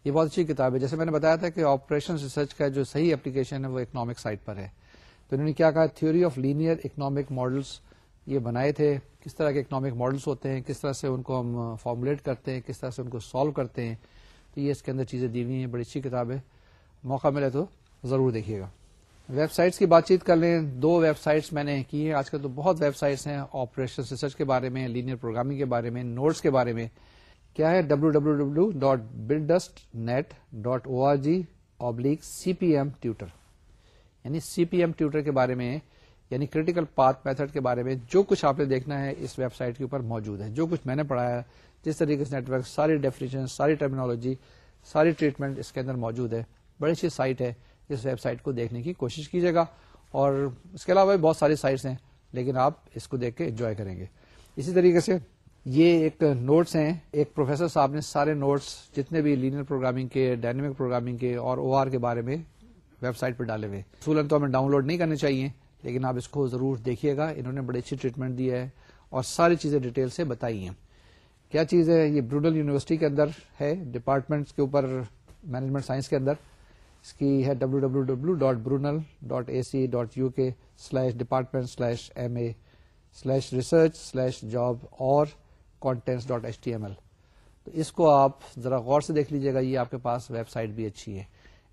یہ بہت اچھی کتاب ہے۔ جیسے میں نے بتایا تھا کہ آپریشن ریسرچ کا جو صحیح اپلیکیشن ہے وہ اکنامک سائٹ پر ہے۔ تو انہوں نے کیا کہا؟ Theory of linear economic models یہ بنائے تھے، کس طرح کے اکنامک ماڈلس ہوتے ہیں، کس طرح سے ان کو ہم فارمولیٹ کرتے ہیں، کس طرح سے ان کو سالو کرتے ہیں، تو یہ اس کے اندر چیزیں دی ہوئی ہیں، بڑی اچھی کتاب ہے۔ موقع ملے تو ضرور دیکھیے گا۔ ویب سائٹس کی بات چیت کر لیں، دو ویب سائٹس میں نے کی ہیں۔ آج کل تو بہت ویب سائٹس ہیں آپریشن ریسرچ کے بارے میں لینئر پروگرامنگ کے بارے میں نوٹس کے بارے میں۔ کیا ہے؟ W W W dot بلڈسٹ net dot O R G oblique C P M tutor یعنی سی پی ایم ٹیوٹر کے بارے میں یعنی کریٹیکل پاتھ میتھڈ کے بارے میں جو کچھ آپ نے دیکھنا ہے اس ویب سائٹ کے اوپر موجود ہے۔ جو کچھ میں نے پڑھایا جس طریقے سے نیٹورک ساری ڈیفینیشن ساری ٹرمینالوجی ساری ٹریٹمنٹ اس کے اندر موجود ہے۔ بڑی اچھی سائٹ ہے، اس ویب سائٹ کو دیکھنے کی کوشش کیجیے گا۔ اور اس کے علاوہ بہت ساری سائٹس ہیں، لیکن آپ اس کو دیکھ کے انجوائے کریں گے۔ اسی طریقے سے یہ ایک نوٹس ہیں۔ ایک پروفیسر صاحب نے سارے نوٹس جتنے بھی لینئر پروگرامنگ کے ڈائنمک پروگرامنگ کے اور او آر کے بارے میں ویب سائٹ پہ ڈالے ہوئے۔ سولن تو ہمیں ڈاؤن لوڈ نہیں کرنے چاہیے۔ لیکن آپ اس کو ضرور دیکھیے گا۔ انہوں نے بڑی اچھی ٹریٹمنٹ دی ہے اور ساری چیزیں ڈیٹیل سے بتائی ہیں۔ کیا چیز ہے؟ یہ برونل یونیورسٹی کے اندر ہے ڈپارٹمنٹ کے اوپر مینجمنٹ سائنس کے اندر۔ اس کی ہے W W W dot Brunel dot A C dot U K slash department slash M A slash research slash job اور contents dot H T M L تو اس کو آپ ذرا غور سے دیکھ لیجیے گا، یہ آپ کے پاس ویب سائٹ بھی اچھی ہے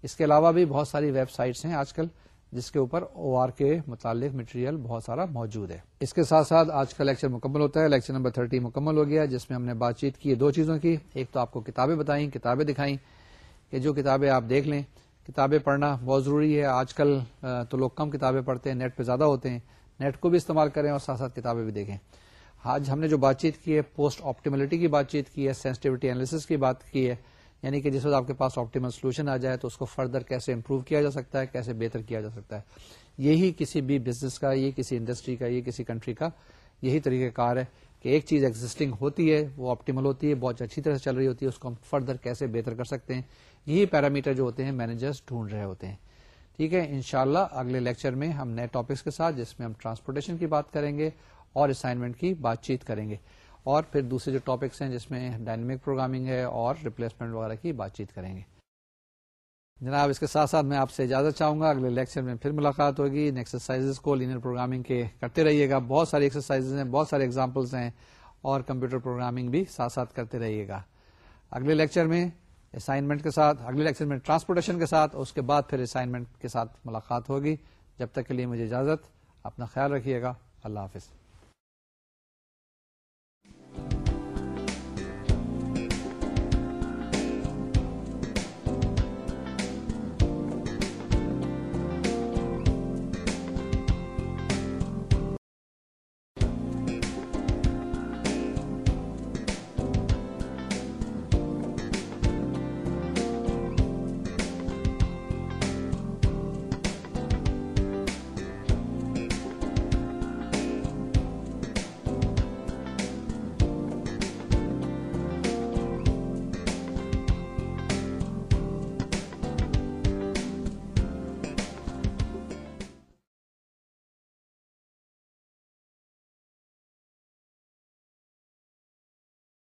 اس کے علاوہ بھی بہت ساری ویب سائٹس ہیں آج کل۔ جس کے اوپر او آر کے متعلق مٹیریل بہت سارا موجود ہے۔ اس کے ساتھ ساتھ آج کا لیکچر مکمل ہوتا ہے۔ لیکچر نمبر تھرٹی مکمل ہو گیا، جس میں ہم نے بات چیت کی دو چیزوں کی۔ ایک تو آپ کو کتابیں بتائیں، کتابیں دکھائیں کہ جو کتابیں آپ دیکھ لیں۔ کتابیں پڑھنا بہت ضروری ہے۔ آج کل تو لوگ کم کتابیں پڑھتے ہیں نیٹ پہ زیادہ ہوتے ہیں۔ نیٹ کو بھی استعمال کریں اور ساتھ ساتھ کتابیں بھی دیکھیں۔ آج ہم نے جو بات چیت کی ہے پوسٹ آپٹیملٹی کی بات چیت کی ہے سینسٹیوٹی اینالس کی بات کی ہے۔ یعنی کہ جس وقت آپ کے پاس آپٹیمل سولوشن آ جائے تو اس کو فردر کیسے امپروو کیا جا سکتا ہے، کیسے بہتر کیا جا سکتا ہے۔ یہی کسی بھی بزنس کا یہ کسی انڈسٹری کا یہ کسی کنٹری کا یہی طریقہ کار ہے کہ ایک چیز ایگزٹنگ ہوتی ہے، وہ آپٹیمل ہوتی ہے، بہت اچھی طرح سے چل رہی ہوتی ہے، اس کو ہم فردر کیسے بہتر کر سکتے ہیں۔ یہی پیرامیٹر جو ہوتے ہیں مینیجرس ڈھونڈ رہے ہوتے ہیں۔ ٹھیک ہے، انشاءاللہ اگلے لیکچر میں ہم نئے ٹاپکس کے ساتھ، جس میں ہم ٹرانسپورٹیشن کی بات کریں گے اور اسائنمنٹ کی بات چیت کریں گے۔ اور پھر دوسرے جو ٹاپکس ہیں جس میں ڈائنمک پروگرامنگ ہے اور ریپلیسمنٹ وغیرہ کی بات چیت کریں گے۔ جناب، اس کے ساتھ ساتھ میں آپ سے اجازت چاہوں گا، اگلے لیکچر میں پھر ملاقات ہوگی۔ ان ایکسرسائز کو لینئر پروگرامنگ کے کرتے رہیے گا۔ بہت ساری ایکسرسائز ہیں، بہت سارے ایگزامپلس ہیں اور کمپیوٹر پروگرامنگ بھی ساتھ ساتھ کرتے رہیے گا۔ اگلے لیکچر میں اسائنمنٹ کے ساتھ، اگلے لیکچر میں ٹرانسپورٹیشن کے ساتھ، اس کے بعد پھر اسائنمنٹ کے ساتھ ملاقات ہوگی۔ جب تک کے لیے مجھے اجازت، اپنا خیال رکھیے گا۔ اللہ حافظ۔